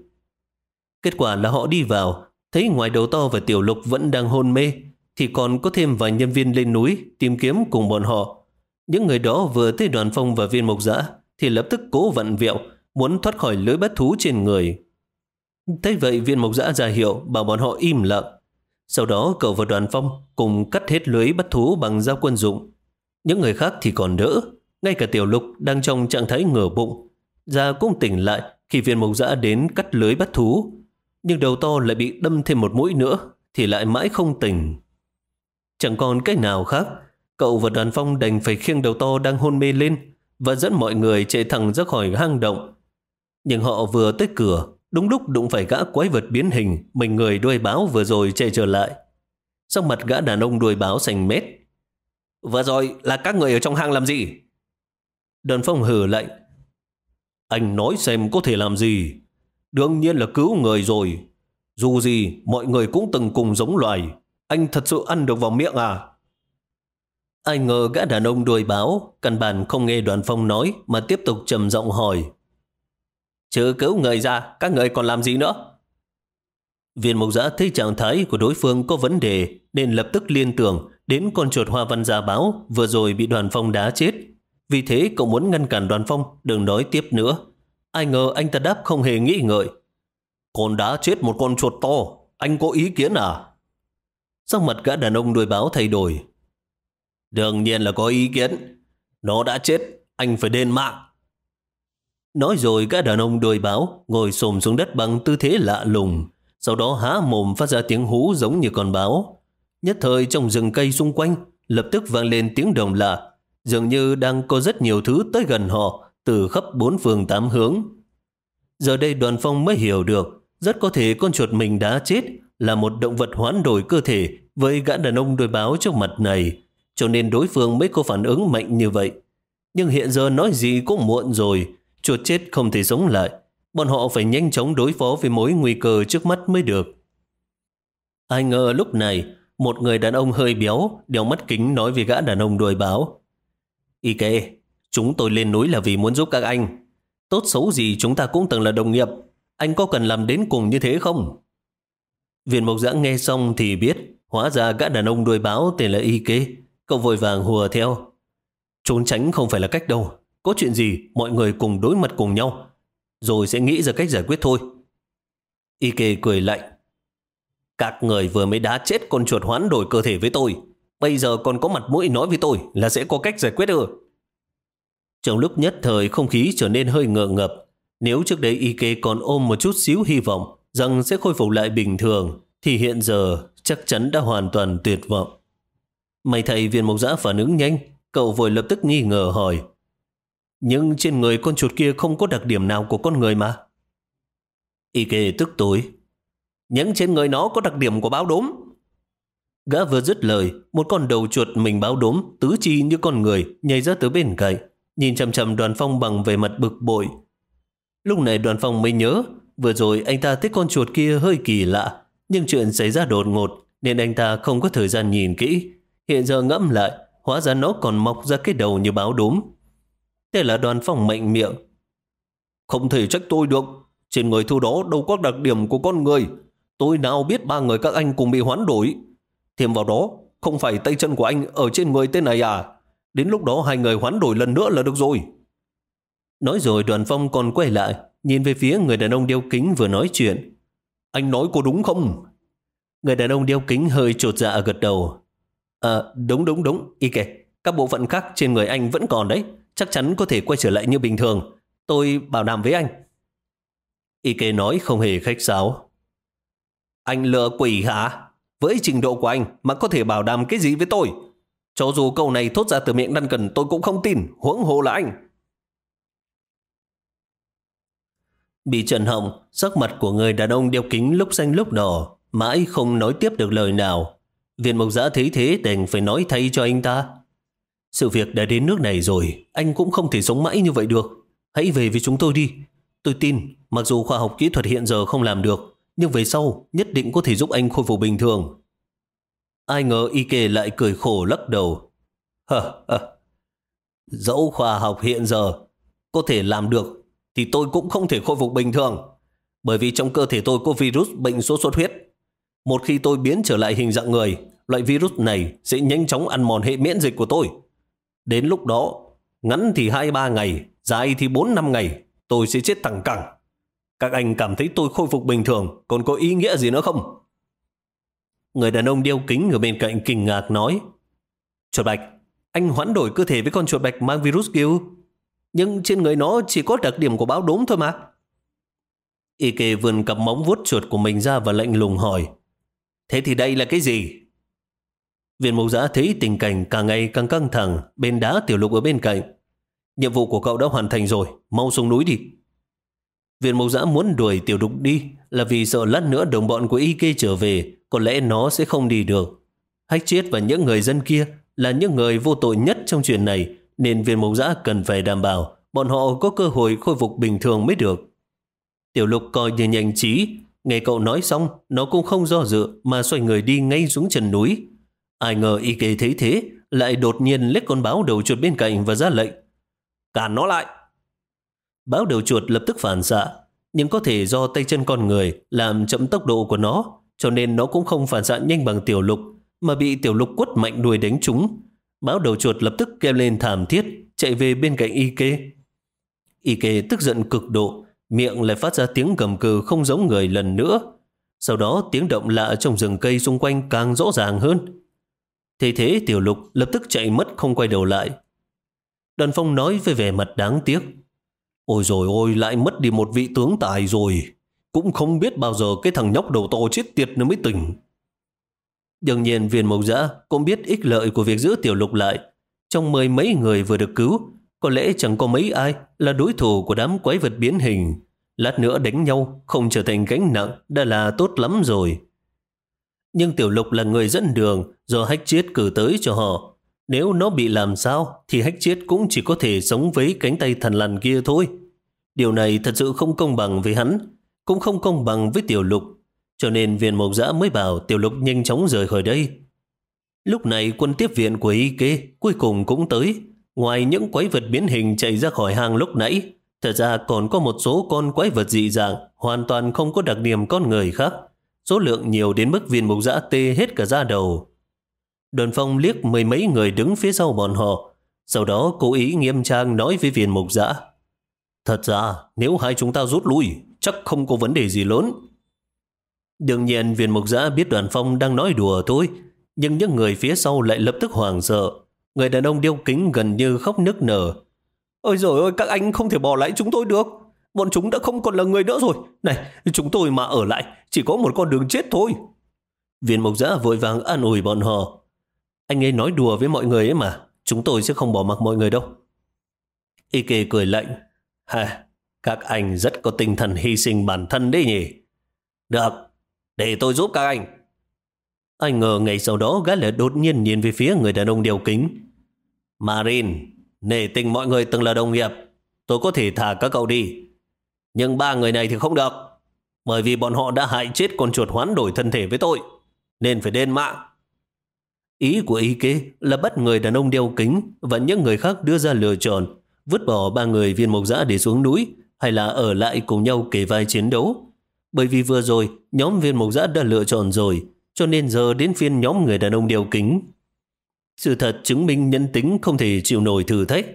Speaker 1: Kết quả là họ đi vào, thấy ngoài đầu to và tiểu lục vẫn đang hôn mê, thì còn có thêm vài nhân viên lên núi tìm kiếm cùng bọn họ. Những người đó vừa thấy đoàn phong và viên mộc dã thì lập tức cố vận vẹo, muốn thoát khỏi lưới bắt thú trên người. Thế vậy viên mộc dã ra hiệu bảo bọn họ im lặng. Sau đó cậu và đoàn phong cùng cắt hết lưới bắt thú bằng dao quân dụng. Những người khác thì còn đỡ. Ngay cả tiểu lục đang trong trạng thái ngửa bụng. Ra cũng tỉnh lại khi viên mộc dã đến cắt lưới bắt thú. Nhưng đầu to lại bị đâm thêm một mũi nữa thì lại mãi không tỉnh. Chẳng còn cách nào khác. Cậu và đoàn phong đành phải khiêng đầu to đang hôn mê lên và dẫn mọi người chạy thẳng ra khỏi hang động. Nhưng họ vừa tới cửa Đúng lúc đụng phải gã quái vật biến hình, mình người đuôi báo vừa rồi chạy trở lại. Sau mặt gã đàn ông đuôi báo xanh mét. Vừa rồi là các người ở trong hang làm gì? Đơn phong hử lạnh. Anh nói xem có thể làm gì? Đương nhiên là cứu người rồi. Dù gì, mọi người cũng từng cùng giống loài. Anh thật sự ăn được vào miệng à? Ai ngờ gã đàn ông đuôi báo, căn bản không nghe đoàn phong nói mà tiếp tục trầm giọng hỏi. Chứ cứu người ra, các người còn làm gì nữa? Viên mục giã thấy trạng thái của đối phương có vấn đề nên lập tức liên tưởng đến con chuột hoa văn gia báo vừa rồi bị đoàn phong đá chết. Vì thế cậu muốn ngăn cản đoàn phong đừng nói tiếp nữa. Ai ngờ anh ta đáp không hề nghĩ ngợi. Con đá chết một con chuột to, anh có ý kiến à? Sắc mặt gã đàn ông đuôi báo thay đổi. Đương nhiên là có ý kiến. Nó đã chết, anh phải đền mạng. Nói rồi các đàn ông đôi báo ngồi xồm xuống đất bằng tư thế lạ lùng, sau đó há mồm phát ra tiếng hú giống như con báo. Nhất thời trong rừng cây xung quanh lập tức vang lên tiếng đồng lạ, dường như đang có rất nhiều thứ tới gần họ từ khắp bốn phương tám hướng. Giờ đây đoàn phong mới hiểu được, rất có thể con chuột mình đã chết là một động vật hoán đổi cơ thể với gã đàn ông đôi báo trước mặt này, cho nên đối phương mới có phản ứng mạnh như vậy. Nhưng hiện giờ nói gì cũng muộn rồi, chuột chết không thể sống lại. Bọn họ phải nhanh chóng đối phó với mối nguy cơ trước mắt mới được. Ai ngờ lúc này, một người đàn ông hơi béo, đeo mắt kính nói với gã đàn ông đuôi báo. Ike, chúng tôi lên núi là vì muốn giúp các anh. Tốt xấu gì chúng ta cũng từng là đồng nghiệp. Anh có cần làm đến cùng như thế không? Viên mộc giã nghe xong thì biết, hóa ra gã đàn ông đuôi báo tên là Ike. Cậu vội vàng hùa theo. Trốn tránh không phải là cách đâu. Có chuyện gì, mọi người cùng đối mặt cùng nhau. Rồi sẽ nghĩ ra cách giải quyết thôi. Ike cười lạnh. Các người vừa mới đá chết con chuột hoán đổi cơ thể với tôi. Bây giờ còn có mặt mũi nói với tôi là sẽ có cách giải quyết ư. Trong lúc nhất thời không khí trở nên hơi ngợ ngập. Nếu trước đây Ike còn ôm một chút xíu hy vọng rằng sẽ khôi phục lại bình thường, thì hiện giờ chắc chắn đã hoàn toàn tuyệt vọng. Mày thầy viên mộc giã phản ứng nhanh, cậu vội lập tức nghi ngờ hỏi. Nhưng trên người con chuột kia không có đặc điểm nào của con người mà. Ike tức tối. Những trên người nó có đặc điểm của báo đốm. Gã vừa dứt lời, một con đầu chuột mình báo đốm, tứ chi như con người, nhảy ra từ bên cạnh, nhìn chầm chầm đoàn phong bằng về mặt bực bội. Lúc này đoàn phong mới nhớ, vừa rồi anh ta thấy con chuột kia hơi kỳ lạ, nhưng chuyện xảy ra đột ngột, nên anh ta không có thời gian nhìn kỹ. Hiện giờ ngẫm lại, hóa ra nó còn mọc ra cái đầu như báo đốm. Thế là đoàn phong mạnh miệng. Không thể trách tôi được, trên người thu đó đâu có đặc điểm của con người. Tôi nào biết ba người các anh cùng bị hoán đổi. Thêm vào đó, không phải tay chân của anh ở trên người tên này à? Đến lúc đó hai người hoán đổi lần nữa là được rồi. Nói rồi đoàn phong còn quay lại, nhìn về phía người đàn ông đeo kính vừa nói chuyện. Anh nói cô đúng không? Người đàn ông đeo kính hơi trột dạ gật đầu. À, đúng đúng đúng, y kệ. Các bộ phận khác trên người anh vẫn còn đấy. Chắc chắn có thể quay trở lại như bình thường. Tôi bảo đảm với anh. Y kệ nói không hề khách sáo. Anh lừa quỷ hả? Với trình độ của anh mà có thể bảo đảm cái gì với tôi? Cho dù câu này thốt ra từ miệng đăn cần tôi cũng không tin, huống hồ là anh. Bị trần họng, sắc mặt của người đàn ông đeo kính lúc xanh lúc đỏ, mãi không nói tiếp được lời nào. Viên mộc giã thấy thế đành phải nói thay cho anh ta. Sự việc đã đến nước này rồi, anh cũng không thể sống mãi như vậy được. Hãy về với chúng tôi đi. Tôi tin, mặc dù khoa học kỹ thuật hiện giờ không làm được, nhưng về sau nhất định có thể giúp anh khôi phục bình thường. Ai ngờ Ike lại cười khổ lắc đầu. Hờ, hờ. Dẫu khoa học hiện giờ có thể làm được, thì tôi cũng không thể khôi phục bình thường. Bởi vì trong cơ thể tôi có virus bệnh sốt xuất huyết. Một khi tôi biến trở lại hình dạng người, loại virus này sẽ nhanh chóng ăn mòn hệ miễn dịch của tôi. Đến lúc đó, ngắn thì 2-3 ngày, dài thì 4-5 ngày, tôi sẽ chết thẳng cẳng. Các anh cảm thấy tôi khôi phục bình thường, còn có ý nghĩa gì nữa không? Người đàn ông đeo kính ở bên cạnh kinh ngạc nói, Chuột bạch, anh hoán đổi cơ thể với con chuột bạch mang virus kia Nhưng trên người nó chỉ có đặc điểm của báo đốm thôi mà. Ike vườn cặp móng vuốt chuột của mình ra và lạnh lùng hỏi, Thế thì đây là cái gì? Viên mục giã thấy tình cảnh càng ngày càng căng thẳng, bên đá tiểu lục ở bên cạnh. Nhiệm vụ của cậu đã hoàn thành rồi, mau xuống núi đi. Viên mục giã muốn đuổi tiểu lục đi là vì sợ lát nữa đồng bọn của Y trở về, có lẽ nó sẽ không đi được. Hách chết và những người dân kia là những người vô tội nhất trong chuyện này, nên viên mục giã cần phải đảm bảo bọn họ có cơ hội khôi phục bình thường mới được. Tiểu lục coi như nhanh trí, nghe cậu nói xong, nó cũng không do dự mà xoay người đi ngay xuống chân núi. Ai ngờ y Kê thấy thế, lại đột nhiên lết con báo đầu chuột bên cạnh và ra lệnh. Cản nó lại! Báo đầu chuột lập tức phản xạ, nhưng có thể do tay chân con người làm chậm tốc độ của nó, cho nên nó cũng không phản xạ nhanh bằng tiểu lục, mà bị tiểu lục quất mạnh đuôi đánh trúng. Báo đầu chuột lập tức kêu lên thảm thiết, chạy về bên cạnh y kê. Y kê tức giận cực độ, miệng lại phát ra tiếng gầm cừ không giống người lần nữa. Sau đó tiếng động lạ trong rừng cây xung quanh càng rõ ràng hơn. Thế thế tiểu lục lập tức chạy mất không quay đầu lại. Đoàn phong nói với vẻ mặt đáng tiếc. Ôi rồi ôi lại mất đi một vị tướng tài rồi. Cũng không biết bao giờ cái thằng nhóc đầu to chết tiệt nó mới tỉnh. Đương nhiên viên mộc giã cũng biết ích lợi của việc giữ tiểu lục lại. Trong mười mấy người vừa được cứu, có lẽ chẳng có mấy ai là đối thủ của đám quái vật biến hình. Lát nữa đánh nhau, không trở thành gánh nặng đã là tốt lắm rồi. Nhưng Tiểu Lục là người dẫn đường do hách chiết cử tới cho họ. Nếu nó bị làm sao thì hách chiết cũng chỉ có thể sống với cánh tay thần lằn kia thôi. Điều này thật sự không công bằng với hắn, cũng không công bằng với Tiểu Lục. Cho nên viên mộc giã mới bảo Tiểu Lục nhanh chóng rời khỏi đây. Lúc này quân tiếp viện của Y Kê cuối cùng cũng tới. Ngoài những quái vật biến hình chạy ra khỏi hang lúc nãy, thật ra còn có một số con quái vật dị dạng hoàn toàn không có đặc điểm con người khác. Số lượng nhiều đến mức viên mục giã tê hết cả da đầu. Đoàn phong liếc mười mấy người đứng phía sau bọn họ, sau đó cố ý nghiêm trang nói với viên mục giã. Thật ra, nếu hai chúng ta rút lui, chắc không có vấn đề gì lớn. Đương nhiên viên mục giã biết đoàn phong đang nói đùa thôi, nhưng những người phía sau lại lập tức hoảng sợ. Người đàn ông điêu kính gần như khóc nức nở. Ôi rồi ôi, các anh không thể bỏ lại chúng tôi được. Bọn chúng đã không còn là người nữa rồi. Này, chúng tôi mà ở lại, chỉ có một con đường chết thôi. Viên mộc giã vội vàng an ủi bọn họ. Anh ấy nói đùa với mọi người ấy mà, chúng tôi sẽ không bỏ mặc mọi người đâu. Y kê cười lạnh. Ha, các anh rất có tinh thần hy sinh bản thân đấy nhỉ. Được, để tôi giúp các anh. Anh ngờ ngày sau đó gã lại đột nhiên nhìn về phía người đàn ông đeo kính. Marin, nể tình mọi người từng là đồng nghiệp, tôi có thể thả các cậu đi. Nhưng ba người này thì không được, bởi vì bọn họ đã hại chết con chuột hoán đổi thân thể với tôi, nên phải đền mạng. Ý của ý kế là bắt người đàn ông đeo kính và những người khác đưa ra lựa chọn, vứt bỏ ba người viên mộc giã để xuống núi hay là ở lại cùng nhau kể vai chiến đấu. Bởi vì vừa rồi, nhóm viên mộc giã đã lựa chọn rồi, cho nên giờ đến phiên nhóm người đàn ông đeo kính. Sự thật chứng minh nhân tính không thể chịu nổi thử thách.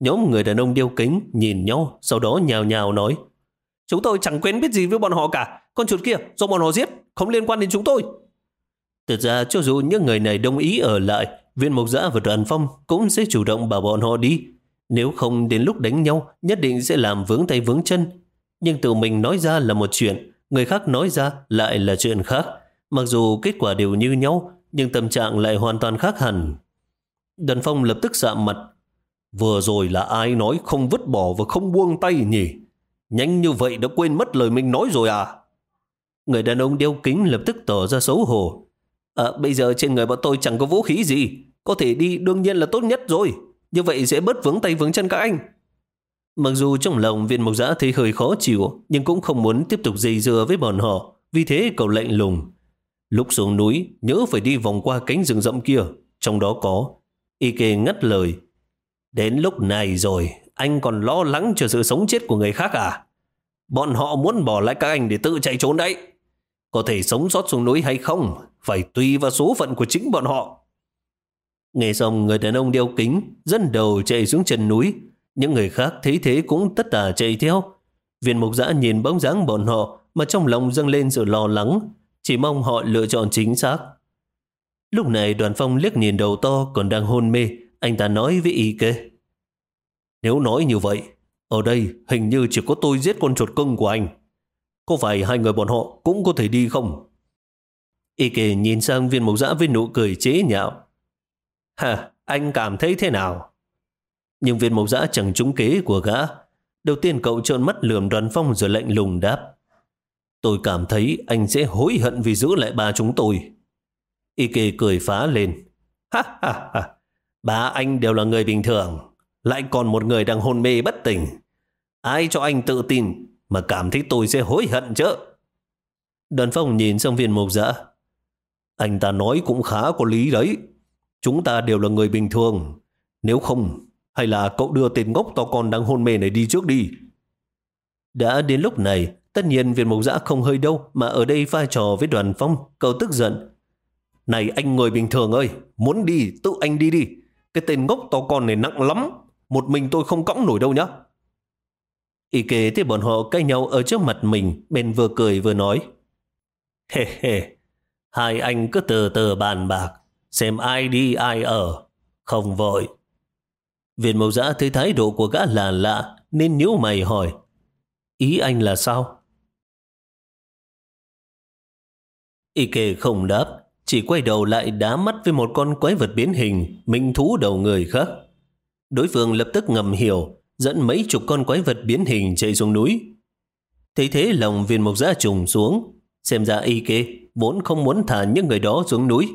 Speaker 1: Nhóm người đàn ông đeo kính nhìn nhau, sau đó nhào nhào nói Chúng tôi chẳng quen biết gì với bọn họ cả. Con chuột kia do bọn họ giết, không liên quan đến chúng tôi. Thật ra cho dù những người này đồng ý ở lại, viên mộc giã và đoàn phong cũng sẽ chủ động bảo bọn họ đi. Nếu không đến lúc đánh nhau, nhất định sẽ làm vướng tay vướng chân. Nhưng tự mình nói ra là một chuyện, người khác nói ra lại là chuyện khác. Mặc dù kết quả đều như nhau, nhưng tâm trạng lại hoàn toàn khác hẳn. Đần phong lập tức dạ mặt. Vừa rồi là ai nói không vứt bỏ và không buông tay nhỉ? Nhanh như vậy đã quên mất lời mình nói rồi à? Người đàn ông đeo kính lập tức tỏ ra xấu hổ. À, bây giờ trên người bọn tôi chẳng có vũ khí gì. Có thể đi đương nhiên là tốt nhất rồi. Như vậy sẽ bớt vướng tay vướng chân các anh. Mặc dù trong lòng viên mộc giã thấy hơi khó chịu, nhưng cũng không muốn tiếp tục dây dưa với bọn họ. Vì thế cậu lạnh lùng. Lúc xuống núi, nhớ phải đi vòng qua cánh rừng rậm kia. Trong đó có. Y kê ngắt lời. Đến lúc này rồi, anh còn lo lắng cho sự sống chết của người khác à? Bọn họ muốn bỏ lại các anh để tự chạy trốn đấy. Có thể sống sót xuống núi hay không, phải tùy vào số phận của chính bọn họ. Nghe xong người đàn ông đeo kính, dân đầu chạy xuống chân núi. Những người khác thấy thế cũng tất tả chạy theo. Viên mục giã nhìn bóng dáng bọn họ mà trong lòng dâng lên sự lo lắng, chỉ mong họ lựa chọn chính xác. Lúc này đoàn phong liếc nhìn đầu to còn đang hôn mê, anh ta nói với y kê. Nếu nói như vậy, ở đây hình như chỉ có tôi giết con chuột cưng của anh. Có phải hai người bọn họ cũng có thể đi không? Y kê nhìn sang viên mộc dã với nụ cười chế nhạo. Hả, anh cảm thấy thế nào? Nhưng viên mộc dã chẳng trúng kế của gã. Đầu tiên cậu trợn mắt lườm đoàn phong rồi lạnh lùng đáp. Tôi cảm thấy anh sẽ hối hận vì giữ lại ba chúng tôi. Y cười phá lên. Ha ha ha, ba anh đều là người bình thường. Lại còn một người đang hôn mê bất tỉnh. Ai cho anh tự tin mà cảm thấy tôi sẽ hối hận chứ? Đoàn phong nhìn sang viên mộc dã. Anh ta nói cũng khá có lý đấy. Chúng ta đều là người bình thường. Nếu không, hay là cậu đưa tên ngốc to con đang hôn mê này đi trước đi. Đã đến lúc này, tất nhiên viên mộc dã không hơi đâu mà ở đây vai trò với đoàn phong, cậu tức giận. Này anh người bình thường ơi, muốn đi, tự anh đi đi. Cái tên ngốc to con này nặng lắm, một mình tôi không cõng nổi đâu nhá. Y kế thấy bọn họ cãi nhau ở trước mặt mình, bên vừa cười vừa nói. Hê hê, hai anh cứ từ từ bàn bạc, xem ai đi ai ở, không vội. Viện mẫu giã thấy thái độ của gã là lạ, nên nhíu mày hỏi. Ý anh là sao? Y kê không đáp, chỉ quay đầu lại đá mắt với một con quái vật biến hình, minh thú đầu người khác. Đối phương lập tức ngầm hiểu, dẫn mấy chục con quái vật biến hình chạy xuống núi. Thấy thế lòng viên mộc giã trùng xuống, Xem ra y kê vốn không muốn thả những người đó xuống núi.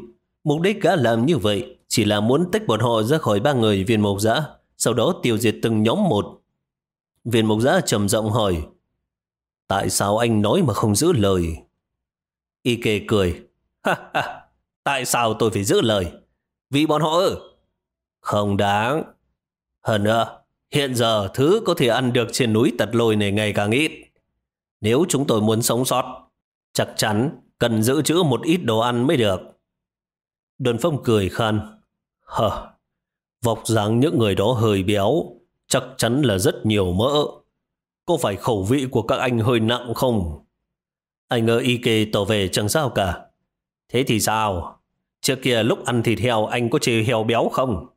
Speaker 1: Mục đích gã làm như vậy chỉ là muốn tách bọn họ ra khỏi ba người viên mộc giã, sau đó tiêu diệt từng nhóm một. Viên mộc giã trầm giọng hỏi, tại sao anh nói mà không giữ lời? Y kê cười, ha ha, tại sao tôi phải giữ lời? Vì bọn họ ư? Không đáng. Hơn nữa, hiện giờ thứ có thể ăn được trên núi tật lôi này ngày càng ít. Nếu chúng tôi muốn sống sót, chắc chắn cần giữ trữ một ít đồ ăn mới được. Đơn phong cười khan. Hờ, vọc dáng những người đó hơi béo, chắc chắn là rất nhiều mỡ. Có phải khẩu vị của các anh hơi nặng không? Anh ngờ y kê tỏ về chẳng sao cả. Thế thì sao? Trước kia lúc ăn thịt heo anh có chê heo béo không?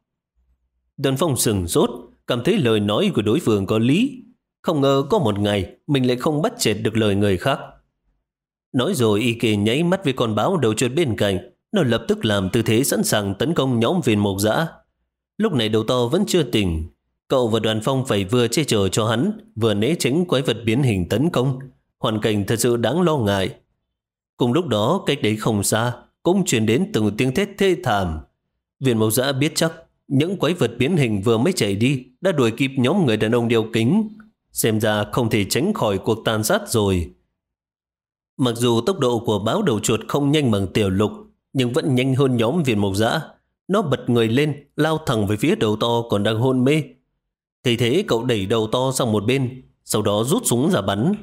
Speaker 1: Đơn phong sừng rốt cảm thấy lời nói của đối phương có lý. Không ngờ có một ngày mình lại không bắt chẹt được lời người khác. Nói rồi y kê nháy mắt với con báo đầu chuột bên cạnh, nó lập tức làm tư thế sẵn sàng tấn công nhóm viên mộc dã. Lúc này đầu to vẫn chưa tỉnh. Cậu và đoàn phong phải vừa che chở cho hắn, vừa né tránh quái vật biến hình tấn công. Hoàn cảnh thật sự đáng lo ngại. Cùng lúc đó, cách đấy không xa, cũng truyền đến từng tiếng thét thê thảm. Viên mộc dã biết chắc những quái vật biến hình vừa mới chạy đi đã đuổi kịp nhóm người đàn ông đeo kính. Xem ra không thể tránh khỏi cuộc tàn sát rồi. Mặc dù tốc độ của báo đầu chuột không nhanh bằng tiểu lục, nhưng vẫn nhanh hơn nhóm viên mộc dã. Nó bật người lên, lao thẳng về phía đầu to còn đang hôn mê. Thì thế cậu đẩy đầu to sang một bên, sau đó rút súng ra bắn.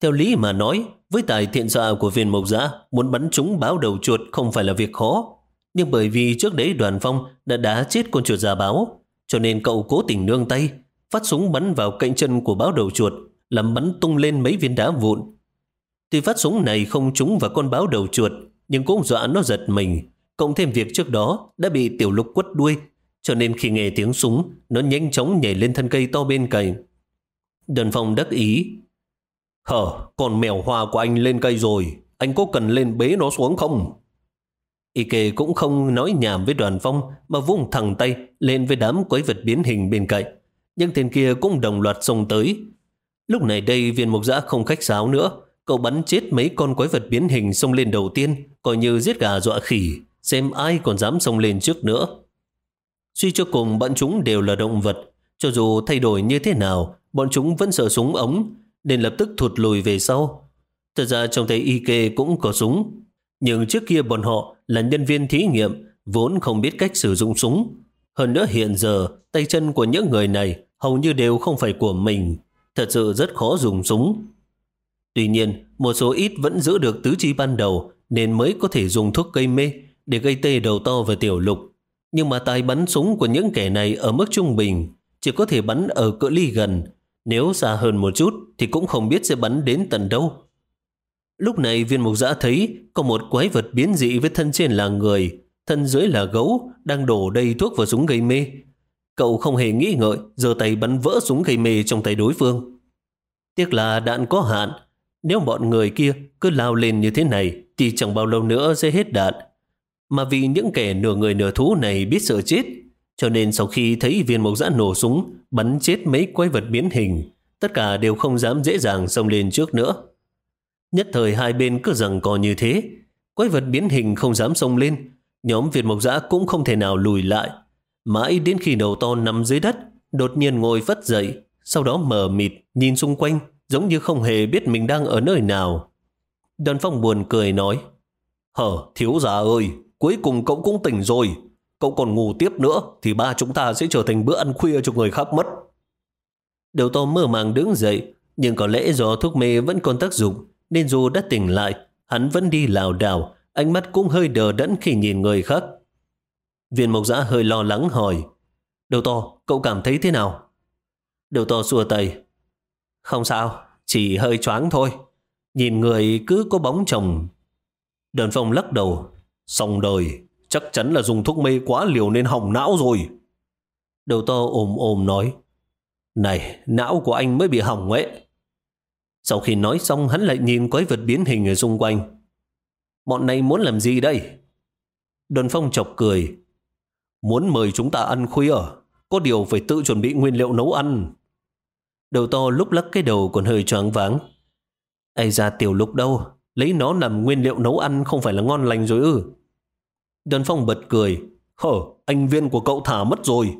Speaker 1: Theo lý mà nói, với tài thiện xạ của viên mộc giã, muốn bắn chúng báo đầu chuột không phải là việc khó. Nhưng bởi vì trước đấy đoàn phong đã đá chết con chuột già báo, cho nên cậu cố tình nương tay, phát súng bắn vào cạnh chân của báo đầu chuột, làm bắn tung lên mấy viên đá vụn. Tuy phát súng này không trúng vào con báo đầu chuột, nhưng cũng dọa nó giật mình. Cộng thêm việc trước đó đã bị tiểu lục quất đuôi, cho nên khi nghe tiếng súng, nó nhanh chóng nhảy lên thân cây to bên cạnh. đoàn phong đắc ý. Hờ, con mèo hoa của anh lên cây rồi, anh có cần lên bế nó xuống không? Y kê cũng không nói nhảm với đoàn phong mà vung thẳng tay lên với đám quái vật biến hình bên cạnh. Nhưng tên kia cũng đồng loạt xông tới. Lúc này đây viên mục giã không khách sáo nữa. Cậu bắn chết mấy con quái vật biến hình xông lên đầu tiên, coi như giết gà dọa khỉ, xem ai còn dám xông lên trước nữa. Suy cho cùng bọn chúng đều là động vật, cho dù thay đổi như thế nào, bọn chúng vẫn sợ súng ống, nên lập tức thụt lùi về sau. Thật ra trong tay y cũng có súng, nhưng trước kia bọn họ là nhân viên thí nghiệm, vốn không biết cách sử dụng súng. Hơn nữa hiện giờ, tay chân của những người này hầu như đều không phải của mình, thật sự rất khó dùng súng. Tuy nhiên, một số ít vẫn giữ được tứ chi ban đầu nên mới có thể dùng thuốc gây mê để gây tê đầu to và tiểu lục. Nhưng mà tài bắn súng của những kẻ này ở mức trung bình, chỉ có thể bắn ở cỡ ly gần. Nếu xa hơn một chút thì cũng không biết sẽ bắn đến tận đâu. Lúc này viên mục giã thấy có một quái vật biến dị với thân trên là người, thân dưới là gấu, đang đổ đầy thuốc vào súng gây mê. Cậu không hề nghĩ ngợi, giơ tay bắn vỡ súng gây mê trong tay đối phương. Tiếc là đạn có hạn, nếu bọn người kia cứ lao lên như thế này thì chẳng bao lâu nữa sẽ hết đạn. Mà vì những kẻ nửa người nửa thú này biết sợ chết, cho nên sau khi thấy viên mộc giã nổ súng, bắn chết mấy quái vật biến hình, tất cả đều không dám dễ dàng xông lên trước nữa. Nhất thời hai bên cứ rằng co như thế, quái vật biến hình không dám xông lên, nhóm Việt Mộc Giã cũng không thể nào lùi lại. Mãi đến khi đầu to nằm dưới đất, đột nhiên ngồi phất dậy, sau đó mờ mịt, nhìn xung quanh, giống như không hề biết mình đang ở nơi nào. Đoàn phong buồn cười nói, Hờ, thiếu già ơi, cuối cùng cậu cũng tỉnh rồi. Cậu còn ngủ tiếp nữa thì ba chúng ta sẽ trở thành bữa ăn khuya cho người khác mất. Đầu to mơ màng đứng dậy, nhưng có lẽ do thuốc mê vẫn còn tác dụng, nên dù đã tỉnh lại, hắn vẫn đi lảo đảo, ánh mắt cũng hơi đờ đẫn khi nhìn người khác. Viên mộc giã hơi lo lắng hỏi, Đầu to, cậu cảm thấy thế nào? Đầu to xua tay, không sao, chỉ hơi choáng thôi. Nhìn người cứ có bóng chồng. Đơn phong lắc đầu. Xong đời, chắc chắn là dùng thuốc mê quá liều nên hỏng não rồi. Đầu to ồm ồm nói. Này, não của anh mới bị hỏng ấy. Sau khi nói xong hắn lại nhìn quái vật biến hình ở xung quanh. Bọn này muốn làm gì đây? Đơn phong chọc cười. Muốn mời chúng ta ăn khuya, có điều phải tự chuẩn bị nguyên liệu nấu ăn. Đầu to lúc lắc cái đầu còn hơi choáng váng. Ây ra tiểu lục đâu? lấy nó làm nguyên liệu nấu ăn không phải là ngon lành rồi ư. Đơn Phong bật cười, hở, anh viên của cậu thả mất rồi.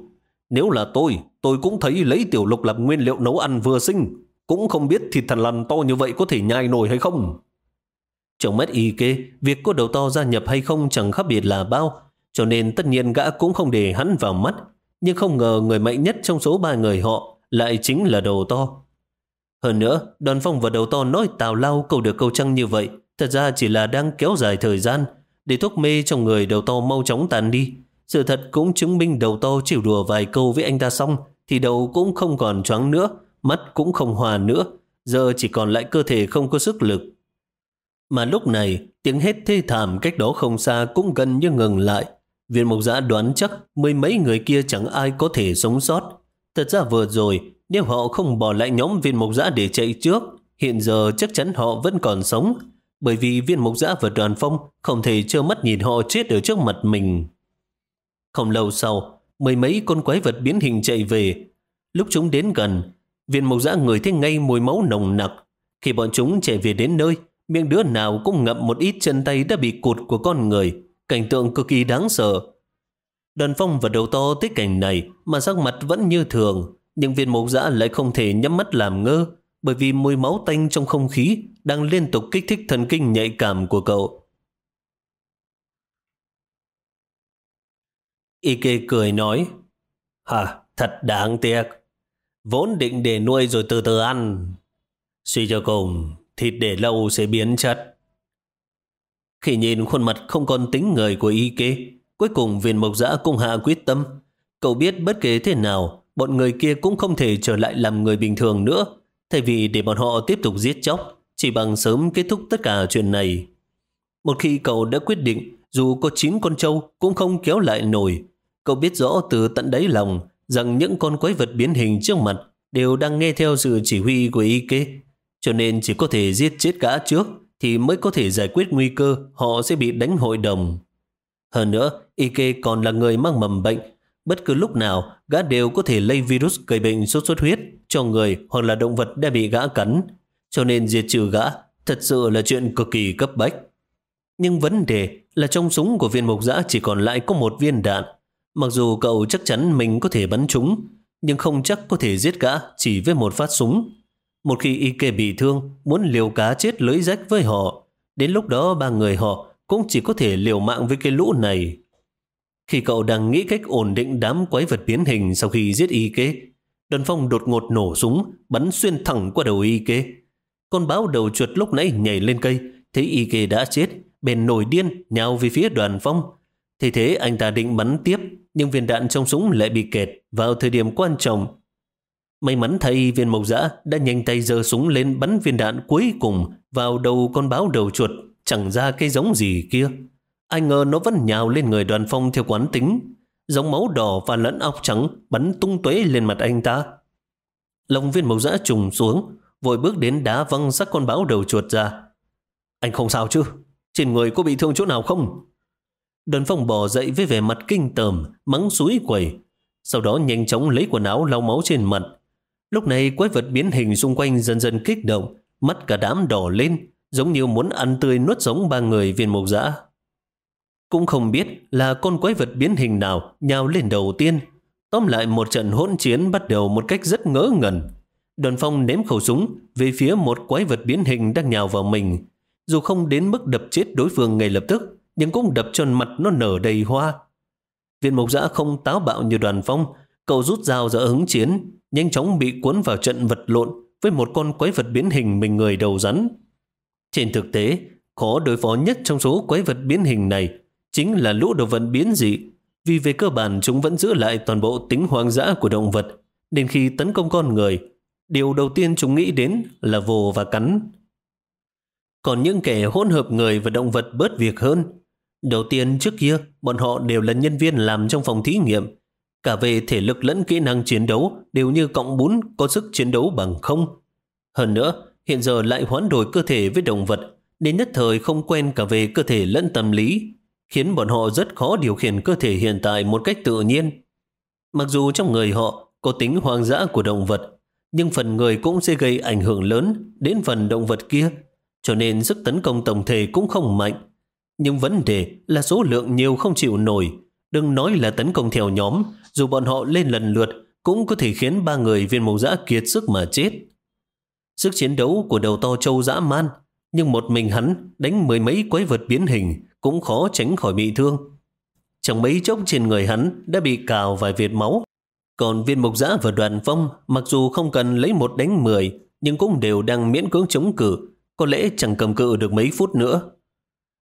Speaker 1: Nếu là tôi, tôi cũng thấy lấy tiểu lục làm nguyên liệu nấu ăn vừa sinh. Cũng không biết thịt thần lằn to như vậy có thể nhai nổi hay không. Trong mắt y kê, việc có đầu to gia nhập hay không chẳng khác biệt là bao, cho nên tất nhiên gã cũng không để hắn vào mắt. Nhưng không ngờ người mạnh nhất trong số ba người họ lại chính là đầu to. Hơn nữa, đoàn phong và đầu to nói tào lao câu được câu trăng như vậy, thật ra chỉ là đang kéo dài thời gian, để thuốc mê trong người đầu to mau chóng tàn đi. Sự thật cũng chứng minh đầu to chịu đùa vài câu với anh ta xong, thì đầu cũng không còn choáng nữa, mắt cũng không hòa nữa, giờ chỉ còn lại cơ thể không có sức lực. Mà lúc này, tiếng hét thê thảm cách đó không xa cũng gần như ngừng lại. Viên mục giã đoán chắc mười mấy người kia chẳng ai có thể sống sót. Thật ra vừa rồi, nếu họ không bỏ lại nhóm viên mục giã để chạy trước, hiện giờ chắc chắn họ vẫn còn sống. Bởi vì viên mục giã và đoàn phong không thể trơ mắt nhìn họ chết ở trước mặt mình. Không lâu sau, mười mấy con quái vật biến hình chạy về. Lúc chúng đến gần, viên mục giã ngửi thấy ngay mùi máu nồng nặc. Khi bọn chúng chạy về đến nơi, miệng đứa nào cũng ngậm một ít chân tay đã bị cụt của con người. Cảnh tượng cực kỳ đáng sợ. Đoàn phong và đầu to tới cảnh này mà sắc mặt vẫn như thường, nhưng viên mục giã lại không thể nhắm mắt làm ngơ bởi vì mùi máu tanh trong không khí đang liên tục kích thích thần kinh nhạy cảm của cậu. Ike cười nói, Hả, thật đáng tiếc. Vốn định để nuôi rồi từ từ ăn. Suy cho cùng, thịt để lâu sẽ biến chất. Khi nhìn khuôn mặt không còn tính người của Ike, cuối cùng viên mộc giã cũng hạ quyết tâm. Cậu biết bất kể thế nào, bọn người kia cũng không thể trở lại làm người bình thường nữa. Thay vì để bọn họ tiếp tục giết chóc, chỉ bằng sớm kết thúc tất cả chuyện này. Một khi cậu đã quyết định, dù có 9 con trâu cũng không kéo lại nổi. Cậu biết rõ từ tận đáy lòng rằng những con quái vật biến hình trước mặt đều đang nghe theo sự chỉ huy của y kế. Cho nên chỉ có thể giết chết gã trước thì mới có thể giải quyết nguy cơ họ sẽ bị đánh hội đồng. Hơn nữa, Y Kê còn là người mang mầm bệnh. Bất cứ lúc nào, gã đều có thể lây virus gây bệnh sốt xuất huyết cho người hoặc là động vật đã bị gã cắn. Cho nên diệt trừ gã thật sự là chuyện cực kỳ cấp bách. Nhưng vấn đề là trong súng của viên mục giã chỉ còn lại có một viên đạn. Mặc dù cậu chắc chắn mình có thể bắn chúng, nhưng không chắc có thể giết gã chỉ với một phát súng. Một khi Ike bị thương, muốn liều cá chết lưới rách với họ, đến lúc đó ba người họ cũng chỉ có thể liều mạng với cái lũ này. Khi cậu đang nghĩ cách ổn định đám quái vật biến hình sau khi giết y kế, Đoàn phong đột ngột nổ súng, bắn xuyên thẳng qua đầu y kế. Con báo đầu chuột lúc nãy nhảy lên cây, thấy y kế đã chết, bèn nổi điên, nhào về phía đoàn phong. Thế thế anh ta định bắn tiếp, nhưng viên đạn trong súng lại bị kẹt vào thời điểm quan trọng. May mắn thay viên mộc dã đã nhanh tay giơ súng lên bắn viên đạn cuối cùng vào đầu con báo đầu chuột, chẳng ra cái giống gì kia. Anh ngờ nó vẫn nhào lên người đoàn phong theo quán tính, giống máu đỏ và lẫn óc trắng bắn tung tuế lên mặt anh ta. Long viên mộc dã trùng xuống, vội bước đến đá văng sắc con báo đầu chuột ra. Anh không sao chứ? Trên người có bị thương chỗ nào không? Đoàn phong bò dậy với vẻ mặt kinh tởm, mắng suối quẩy. Sau đó nhanh chóng lấy quần áo lau máu trên mặt. Lúc này quái vật biến hình xung quanh dần dần kích động, mắt cả đám đỏ lên, giống như muốn ăn tươi nuốt sống ba người viên mộc dã. Cũng không biết là con quái vật biến hình nào nhào lên đầu tiên. Tóm lại một trận hỗn chiến bắt đầu một cách rất ngỡ ngẩn. Đoàn phong ném khẩu súng về phía một quái vật biến hình đang nhào vào mình. Dù không đến mức đập chết đối phương ngay lập tức, nhưng cũng đập cho mặt nó nở đầy hoa. Viện mộc giã không táo bạo như đoàn phong, cậu rút dao ra hứng chiến, nhanh chóng bị cuốn vào trận vật lộn với một con quái vật biến hình mình người đầu rắn. Trên thực tế, khó đối phó nhất trong số quái vật biến hình này chính là lũ động vật biến dị, vì về cơ bản chúng vẫn giữ lại toàn bộ tính hoang dã của động vật, nên khi tấn công con người, điều đầu tiên chúng nghĩ đến là vồ và cắn. Còn những kẻ hỗn hợp người và động vật bớt việc hơn. Đầu tiên trước kia, bọn họ đều là nhân viên làm trong phòng thí nghiệm. Cả về thể lực lẫn kỹ năng chiến đấu đều như cộng bún có sức chiến đấu bằng không. Hơn nữa, hiện giờ lại hoán đổi cơ thể với động vật, nên nhất thời không quen cả về cơ thể lẫn tâm lý khiến bọn họ rất khó điều khiển cơ thể hiện tại một cách tự nhiên. Mặc dù trong người họ có tính hoang dã của động vật, nhưng phần người cũng sẽ gây ảnh hưởng lớn đến phần động vật kia. cho nên sức tấn công tổng thể cũng không mạnh. Nhưng vấn đề là số lượng nhiều không chịu nổi. Đừng nói là tấn công theo nhóm, dù bọn họ lên lần lượt cũng có thể khiến ba người viên mộc dã kiệt sức mà chết. Sức chiến đấu của đầu to châu dã man, nhưng một mình hắn đánh mười mấy quái vật biến hình cũng khó tránh khỏi bị thương. Chẳng mấy chốc trên người hắn đã bị cào vài vệt máu. Còn viên mộc giã và đoàn phong mặc dù không cần lấy một đánh mười nhưng cũng đều đang miễn cưỡng chống cự, có lẽ chẳng cầm cự được mấy phút nữa.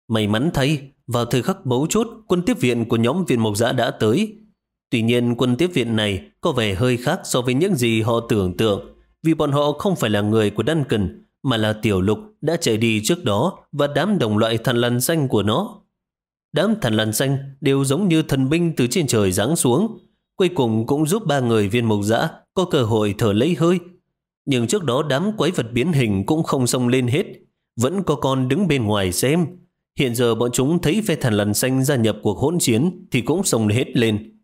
Speaker 1: May mắn thay, vào thời khắc bấu chốt, quân tiếp viện của nhóm viên mộc giã đã tới. Tuy nhiên quân tiếp viện này có vẻ hơi khác so với những gì họ tưởng tượng, vì bọn họ không phải là người của Duncan, mà là tiểu lục đã chạy đi trước đó và đám đồng loại thần lằn xanh của nó. Đám thần lằn xanh đều giống như thần binh từ trên trời giáng xuống, cuối cùng cũng giúp ba người viên mộc dã có cơ hội thở lấy hơi. Nhưng trước đó đám quái vật biến hình cũng không xông lên hết, vẫn có con đứng bên ngoài xem. Hiện giờ bọn chúng thấy phe thần lằn xanh gia nhập cuộc hỗn chiến thì cũng xông hết lên.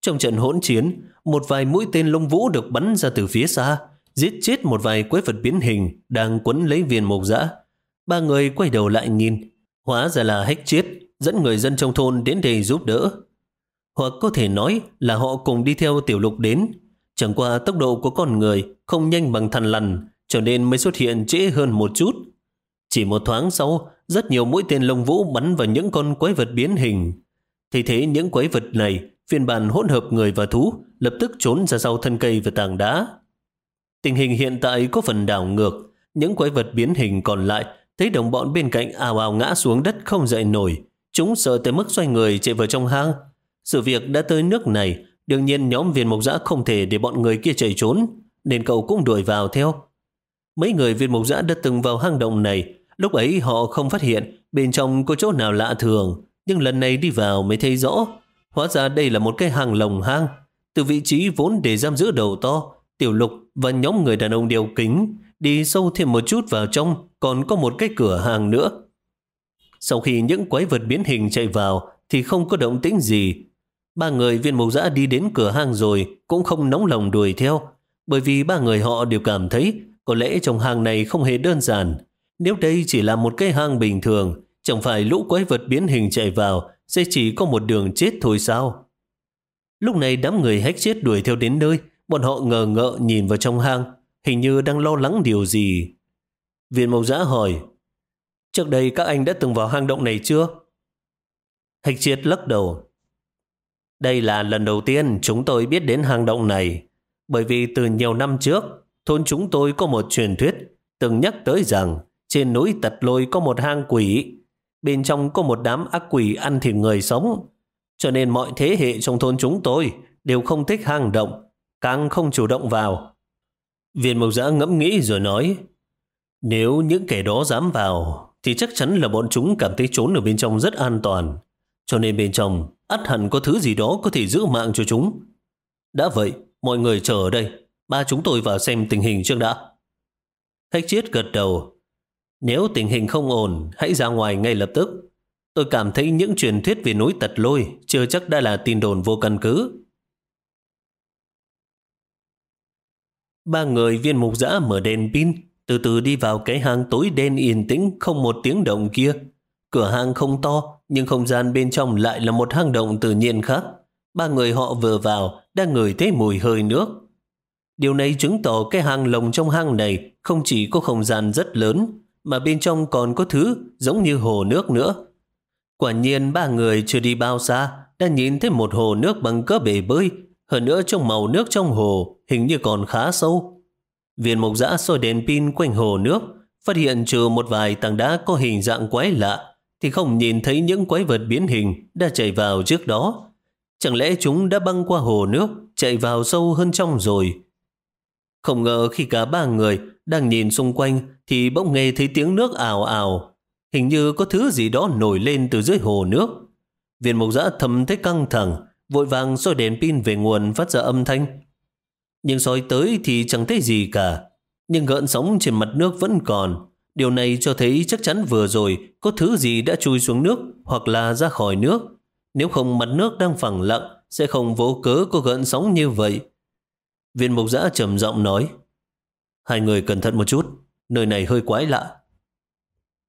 Speaker 1: Trong trận hỗn chiến, một vài mũi tên lông vũ được bắn ra từ phía xa, giết chết một vài quái vật biến hình đang quấn lấy viên mộc dã. Ba người quay đầu lại nhìn, hóa ra là hách chết, dẫn người dân trong thôn đến đây giúp đỡ. Hoặc có thể nói là họ cùng đi theo tiểu lục đến, chẳng qua tốc độ của con người không nhanh bằng thằn lằn, cho nên mới xuất hiện trễ hơn một chút. Chỉ một thoáng sau, rất nhiều mũi tên lông vũ bắn vào những con quái vật biến hình. Thì thế những quái vật này, phiên bản hỗn hợp người và thú, lập tức trốn ra sau thân cây và tảng đá. Tình hình hiện tại có phần đảo ngược, những quái vật biến hình còn lại thấy đồng bọn bên cạnh ào ào ngã xuống đất không dậy nổi. Chúng sợ tới mức xoay người chạy vào trong hang. Sự việc đã tới nước này, đương nhiên nhóm viên mộc giã không thể để bọn người kia chạy trốn, nên cậu cũng đuổi vào theo. Mấy người viên mộc giã đã từng vào hang động này, lúc ấy họ không phát hiện bên trong có chỗ nào lạ thường, nhưng lần này đi vào mới thấy rõ. Hóa ra đây là một cái hang lồng hang, từ vị trí vốn để giam giữ đầu to, tiểu lục và nhóm người đàn ông đeo kính đi sâu thêm một chút vào trong, còn có một cái cửa hàng nữa. Sau khi những quái vật biến hình chạy vào thì không có động tĩnh gì. Ba người viên mục giã đi đến cửa hàng rồi cũng không nóng lòng đuổi theo, bởi vì ba người họ đều cảm thấy có lẽ trong hàng này không hề đơn giản. Nếu đây chỉ là một cái hang bình thường, chẳng phải lũ quái vật biến hình chạy vào sẽ chỉ có một đường chết thôi sao? Lúc này đám người hách chết đuổi theo đến nơi Bọn họ ngờ ngợ nhìn vào trong hang, hình như đang lo lắng điều gì. Viên mộc giã hỏi, trước đây các anh đã từng vào hang động này chưa? Hạch triệt lắc đầu. Đây là lần đầu tiên chúng tôi biết đến hang động này, bởi vì từ nhiều năm trước, thôn chúng tôi có một truyền thuyết từng nhắc tới rằng trên núi tật lôi có một hang quỷ, bên trong có một đám ác quỷ ăn thịt người sống, cho nên mọi thế hệ trong thôn chúng tôi đều không thích hang động càng không chủ động vào. Viên mộc giã ngẫm nghĩ rồi nói, nếu những kẻ đó dám vào, thì chắc chắn là bọn chúng cảm thấy trốn ở bên trong rất an toàn. Cho nên bên trong, ắt hẳn có thứ gì đó có thể giữ mạng cho chúng. Đã vậy, mọi người chờ ở đây. Ba chúng tôi vào xem tình hình trước đã. Khách chiết gật đầu. Nếu tình hình không ổn, hãy ra ngoài ngay lập tức. Tôi cảm thấy những truyền thuyết về núi tật lôi chưa chắc đã là tin đồn vô căn cứ. Ba người viên mục giã mở đèn pin, từ từ đi vào cái hang tối đen yên tĩnh không một tiếng động kia. Cửa hang không to, nhưng không gian bên trong lại là một hang động tự nhiên khác. Ba người họ vừa vào, đang ngửi thấy mùi hơi nước. Điều này chứng tỏ cái hang lồng trong hang này không chỉ có không gian rất lớn, mà bên trong còn có thứ giống như hồ nước nữa. Quả nhiên ba người chưa đi bao xa, đã nhìn thấy một hồ nước bằng cỡ bể bơi hơn nữa trong màu nước trong hồ hình như còn khá sâu. Viên mộc giã soi đèn pin quanh hồ nước, phát hiện trừ một vài tảng đá có hình dạng quái lạ, thì không nhìn thấy những quái vật biến hình đã chạy vào trước đó. Chẳng lẽ chúng đã băng qua hồ nước, chạy vào sâu hơn trong rồi? Không ngờ khi cả ba người đang nhìn xung quanh thì bỗng nghe thấy tiếng nước ảo ảo. Hình như có thứ gì đó nổi lên từ dưới hồ nước. Viên mộc giã thầm thấy căng thẳng, vội vàng soi đèn pin về nguồn phát ra âm thanh. Nhưng soi tới thì chẳng thấy gì cả, nhưng gợn sóng trên mặt nước vẫn còn. Điều này cho thấy chắc chắn vừa rồi có thứ gì đã chui xuống nước hoặc là ra khỏi nước. Nếu không mặt nước đang phẳng lặng, sẽ không vô cớ có gợn sóng như vậy. Viên mục giã trầm giọng nói, hai người cẩn thận một chút, nơi này hơi quái lạ.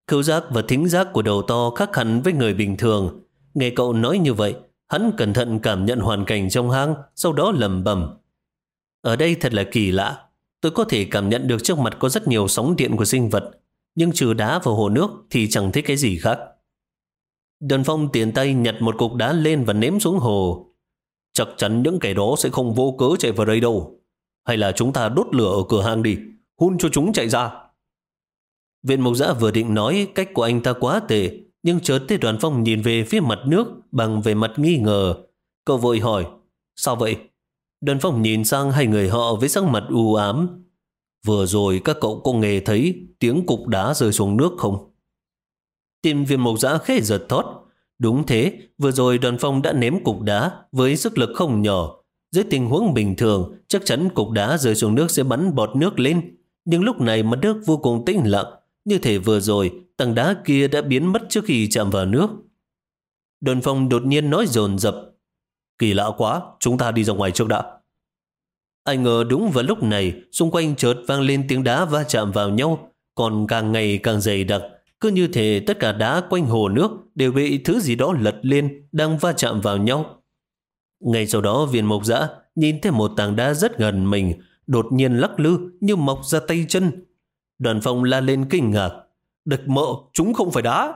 Speaker 1: Khứu giác và thính giác của đầu to khác hẳn với người bình thường. Nghe cậu nói như vậy, hắn cẩn thận cảm nhận hoàn cảnh trong hang, sau đó lầm bầm. Ở đây thật là kỳ lạ. Tôi có thể cảm nhận được trước mặt có rất nhiều sóng điện của sinh vật, nhưng trừ đá và hồ nước thì chẳng thấy cái gì khác. Đơn phong tiền tay nhặt một cục đá lên và ném xuống hồ. Chắc chắn những kẻ đó sẽ không vô cớ chạy vào đây đâu. Hay là chúng ta đốt lửa ở cửa hàng đi, hun cho chúng chạy ra. Viện mộc giã vừa định nói cách của anh ta quá tệ, nhưng chợt thấy đoàn phong nhìn về phía mặt nước bằng về mặt nghi ngờ. Cậu vội hỏi, sao vậy? Đoàn phong nhìn sang hai người họ với sắc mặt u ám. Vừa rồi các cậu có nghe thấy tiếng cục đá rơi xuống nước không? Tim viên mộc giã khẽ giật thót. Đúng thế, vừa rồi đoàn phong đã ném cục đá với sức lực không nhỏ. Dưới tình huống bình thường, chắc chắn cục đá rơi xuống nước sẽ bắn bọt nước lên. Nhưng lúc này mặt nước vô cùng tĩnh lặng, như thể vừa rồi, tầng đá kia đã biến mất trước khi chạm vào nước. Đơn phong đột nhiên nói dồn dập Kỳ lạ quá, chúng ta đi ra ngoài trước đã. Ai ngờ đúng vào lúc này, xung quanh chợt vang lên tiếng đá va chạm vào nhau, còn càng ngày càng dày đặc. Cứ như thể tất cả đá quanh hồ nước đều bị thứ gì đó lật lên, đang va chạm vào nhau. Ngay sau đó viên mộc dã nhìn thấy một tảng đá rất gần mình, đột nhiên lắc lư như mọc ra tay chân. Đoàn phong la lên kinh ngạc. Đực mợ, chúng không phải đá.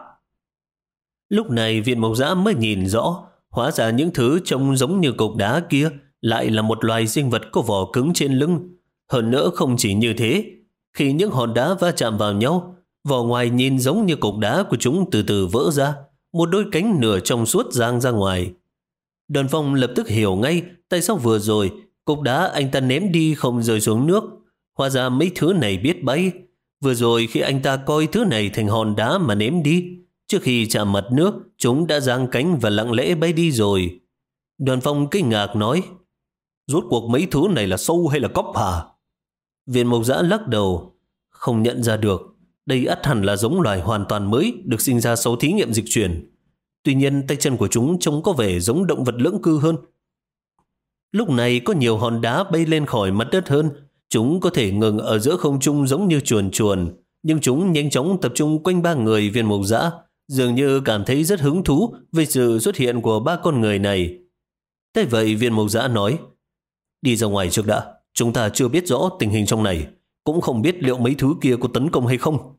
Speaker 1: Lúc này viện mộc giã mới nhìn rõ, hóa ra những thứ trông giống như cục đá kia lại là một loài sinh vật có vỏ cứng trên lưng. Hơn nữa không chỉ như thế, khi những hòn đá va chạm vào nhau, vỏ ngoài nhìn giống như cục đá của chúng từ từ vỡ ra, một đôi cánh nửa trong suốt giang ra ngoài. Đoàn phong lập tức hiểu ngay tại sao vừa rồi cục đá anh ta ném đi không rơi xuống nước. Hóa ra mấy thứ này biết bay. Vừa rồi khi anh ta coi thứ này thành hòn đá mà ném đi, trước khi chạm mặt nước, chúng đã giang cánh và lặng lẽ bay đi rồi. Đoàn phong kinh ngạc nói, Rốt cuộc mấy thứ này là sâu hay là cóc hả? Viện mộc giã lắc đầu. Không nhận ra được. Đây ắt hẳn là giống loài hoàn toàn mới được sinh ra sau thí nghiệm dịch chuyển. Tuy nhiên tay chân của chúng trông có vẻ giống động vật lưỡng cư hơn. Lúc này có nhiều hòn đá bay lên khỏi mặt đất hơn. Chúng có thể ngừng ở giữa không trung giống như chuồn chuồn. Nhưng chúng nhanh chóng tập trung quanh ba người viên mục giã, dường như cảm thấy rất hứng thú về sự xuất hiện của ba con người này. Thế vậy viên mục giã nói, Đi ra ngoài trước đã, chúng ta chưa biết rõ tình hình trong này, cũng không biết liệu mấy thứ kia có tấn công hay không.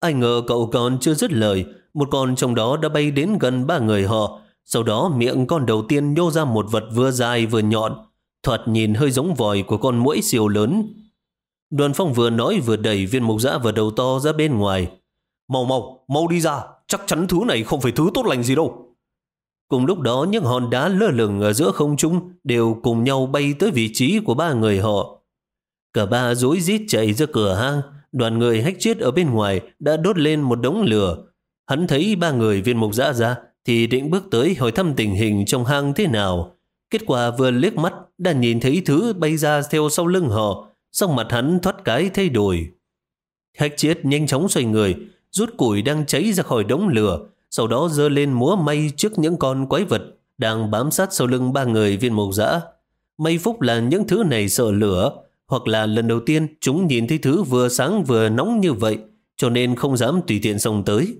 Speaker 1: Ai ngờ cậu còn chưa dứt lời, một con trong đó đã bay đến gần ba người họ, sau đó miệng con đầu tiên nhô ra một vật vừa dài vừa nhọn, thoạt nhìn hơi giống vòi của con muỗi siêu lớn. Đoàn phong vừa nói vừa đẩy viên mục dã vào đầu to ra bên ngoài. Mau mau, mau đi ra, chắc chắn thứ này không phải thứ tốt lành gì đâu. Cùng lúc đó những hòn đá lơ lửng ở giữa không trung đều cùng nhau bay tới vị trí của ba người họ. Cả ba rối rít chạy ra cửa hang, đoàn người hách chết ở bên ngoài đã đốt lên một đống lửa. Hắn thấy ba người viên mục dã ra thì định bước tới hỏi thăm tình hình trong hang thế nào. Kết quả vừa liếc mắt đã nhìn thấy thứ bay ra theo sau lưng họ, xong mặt hắn thoát cái thay đổi. Hách chết nhanh chóng xoay người, rút củi đang cháy ra khỏi đống lửa, sau đó dơ lên múa may trước những con quái vật đang bám sát sau lưng ba người viên mộc dã. May phúc là những thứ này sợ lửa, hoặc là lần đầu tiên chúng nhìn thấy thứ vừa sáng vừa nóng như vậy, cho nên không dám tùy tiện xông tới.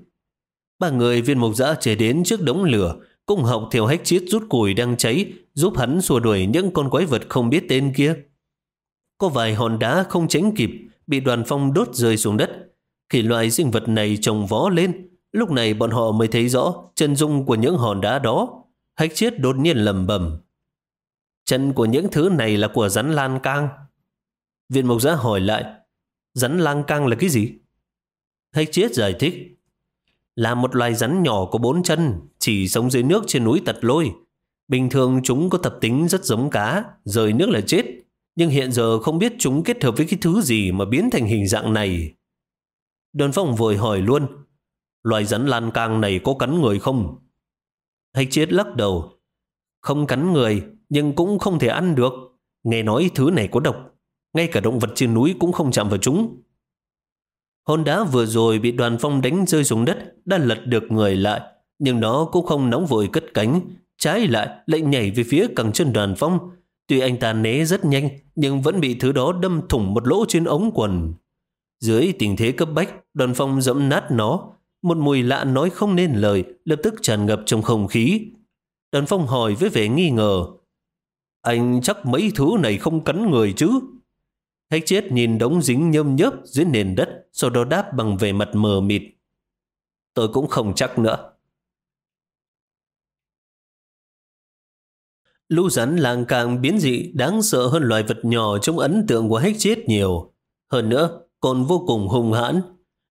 Speaker 1: Ba người viên mộc dã chạy đến trước đống lửa, cùng học theo hách chiết rút củi đang cháy, giúp hắn xua đuổi những con quái vật không biết tên kia. Có vài hòn đá không tránh kịp, bị đoàn phong đốt rơi xuống đất. Khi loại sinh vật này trồng vó lên, Lúc này bọn họ mới thấy rõ chân dung của những hòn đá đó. Hách chiết đột nhiên lầm bầm. Chân của những thứ này là của rắn lan cang. Viện mộc giã hỏi lại, rắn lan cang là cái gì? Hách chiết giải thích, là một loài rắn nhỏ có bốn chân, chỉ sống dưới nước trên núi tật lôi. Bình thường chúng có tập tính rất giống cá, rời nước là chết. Nhưng hiện giờ không biết chúng kết hợp với cái thứ gì mà biến thành hình dạng này. Đơn phòng vội hỏi luôn, Loài rắn lan cang này có cắn người không? Hay chết lắc đầu. Không cắn người, nhưng cũng không thể ăn được. Nghe nói thứ này có độc. Ngay cả động vật trên núi cũng không chạm vào chúng. Hòn đá vừa rồi bị đoàn phong đánh rơi xuống đất đã lật được người lại. Nhưng nó cũng không nóng vội cất cánh. Trái lại lại nhảy về phía cẳng chân đoàn phong. Tuy anh ta né rất nhanh nhưng vẫn bị thứ đó đâm thủng một lỗ trên ống quần. Dưới tình thế cấp bách, đoàn phong dẫm nát nó. Một mùi lạ nói không nên lời, lập tức tràn ngập trong không khí. Đoàn phong hỏi với vẻ nghi ngờ. Anh chắc mấy thứ này không cắn người chứ? Hách chết nhìn đống dính nhâm nhớp dưới nền đất, sau đó đáp bằng vẻ mặt mờ mịt. Tôi cũng không chắc nữa. Lũ rắn làng càng biến dị đáng sợ hơn loài vật nhỏ trong ấn tượng của hách chết nhiều. Hơn nữa, còn vô cùng hung hãn.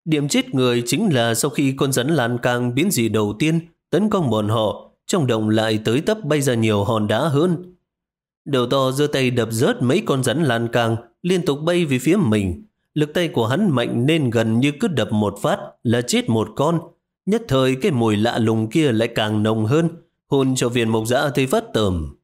Speaker 1: Điểm chết người chính là sau khi con rắn lan càng biến dị đầu tiên tấn công bọn họ, trong đồng lại tới tấp bay ra nhiều hòn đá hơn. Đầu to giơ tay đập rớt mấy con rắn lan càng liên tục bay về phía mình. Lực tay của hắn mạnh nên gần như cứ đập một phát là chết một con. Nhất thời cái mùi lạ lùng kia lại càng nồng hơn, hôn cho viên mộc dã thấy phát tởm.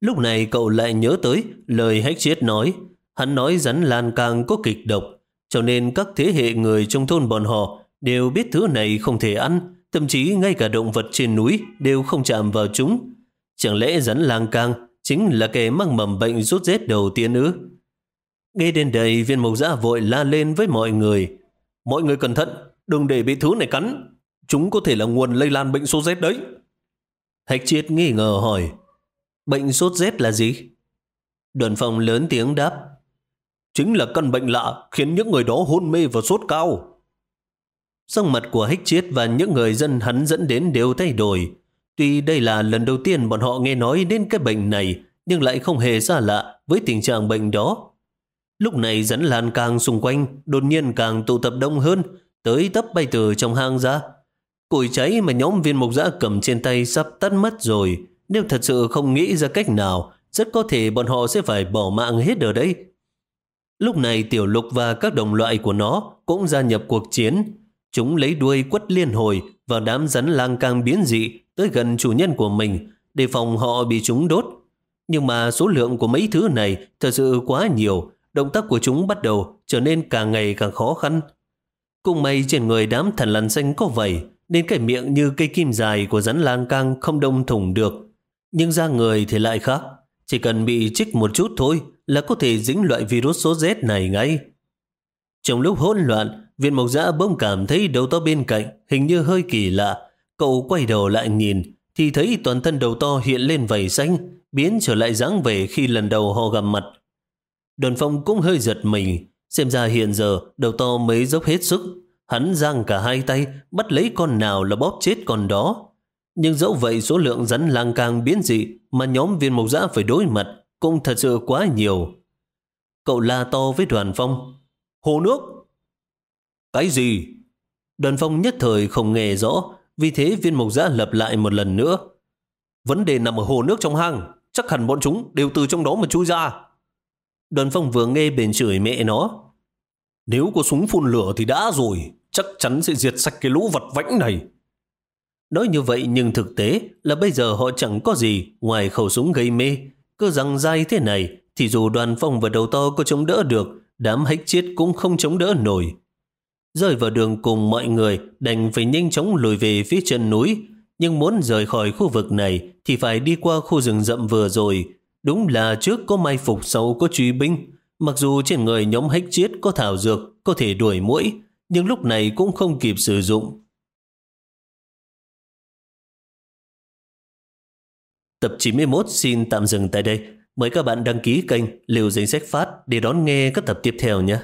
Speaker 1: Lúc này cậu lại nhớ tới lời hách chết nói. Hắn nói rắn lan càng có kịch độc, cho nên các thế hệ người trong thôn bọn họ đều biết thứ này không thể ăn, thậm chí ngay cả động vật trên núi đều không chạm vào chúng. Chẳng lẽ rắn lan càng chính là kẻ mắc mầm bệnh rốt rết đầu tiên ư? Nghe đến đây viên mộc giả vội la lên với mọi người. Mọi người cẩn thận, đừng để bị thứ này cắn. Chúng có thể là nguồn lây lan bệnh sốt rét đấy. Hạch triết nghi ngờ hỏi. Bệnh sốt rét là gì? Đoàn phòng lớn tiếng đáp. Chính là căn bệnh lạ khiến những người đó hôn mê và sốt cao. Sắc mặt của Hích Chiết và những người dân hắn dẫn đến đều thay đổi. Tuy đây là lần đầu tiên bọn họ nghe nói đến cái bệnh này, nhưng lại không hề xa lạ với tình trạng bệnh đó. Lúc này dẫn lan càng xung quanh, đột nhiên càng tụ tập đông hơn, tới tấp bay từ trong hang ra. Củi cháy mà nhóm viên mục giã cầm trên tay sắp tắt mất rồi. Nếu thật sự không nghĩ ra cách nào, rất có thể bọn họ sẽ phải bỏ mạng hết ở đây. Lúc này tiểu lục và các đồng loại của nó cũng gia nhập cuộc chiến. Chúng lấy đuôi quất liên hồi vào đám rắn lang càng biến dị tới gần chủ nhân của mình để phòng họ bị chúng đốt. Nhưng mà số lượng của mấy thứ này thật sự quá nhiều, động tác của chúng bắt đầu trở nên càng ngày càng khó khăn. Cùng may trên người đám thần lằn xanh có vẩy, nên cái miệng như cây kim dài của rắn lang cang không đông thủng được. Nhưng da người thì lại khác, chỉ cần bị chích một chút thôi là có thể dính loại virus số Z này ngay. Trong lúc hỗn loạn, viên mộc giã bỗng cảm thấy đầu to bên cạnh hình như hơi kỳ lạ. Cậu quay đầu lại nhìn, thì thấy toàn thân đầu to hiện lên vảy xanh, biến trở lại dáng vẻ khi lần đầu họ gặp mặt. Đoàn phong cũng hơi giật mình, xem ra hiện giờ đầu to mới dốc hết sức. Hắn giang cả hai tay, bắt lấy con nào là bóp chết con đó. Nhưng dẫu vậy số lượng rắn lang càng biến dị mà nhóm viên mộc giã phải đối mặt cũng thật sự quá nhiều. Cậu la to với đoàn phong. Hồ nước! Cái gì? Đoàn phong nhất thời không nghe rõ, vì thế viên mộc giã lập lại một lần nữa. Vấn đề nằm ở hồ nước trong hang, chắc hẳn bọn chúng đều từ trong đó mà chui ra. Đoàn phong vừa nghe bền chửi mẹ nó. Nếu có súng phun lửa thì đã rồi, chắc chắn sẽ diệt sạch cái lũ vật vãnh này. Nói như vậy nhưng thực tế là bây giờ họ chẳng có gì ngoài khẩu súng gây mê. Cơ răng dai thế này thì dù đoàn phong và đầu to có chống đỡ được, đám hách chết cũng không chống đỡ nổi. Rơi vào đường cùng mọi người đành phải nhanh chóng lùi về phía chân núi. Nhưng muốn rời khỏi khu vực này thì phải đi qua khu rừng rậm vừa rồi. Đúng là trước có mai phục sau có truy binh. Mặc dù trên người nhóm hách chiết có thảo dược có thể đuổi mũi, nhưng lúc này cũng không kịp sử dụng Tập 91 xin tạm dừng tại đây. Mời các bạn đăng ký kênh Liều Danh Sách Phát để đón nghe các tập tiếp theo nhé.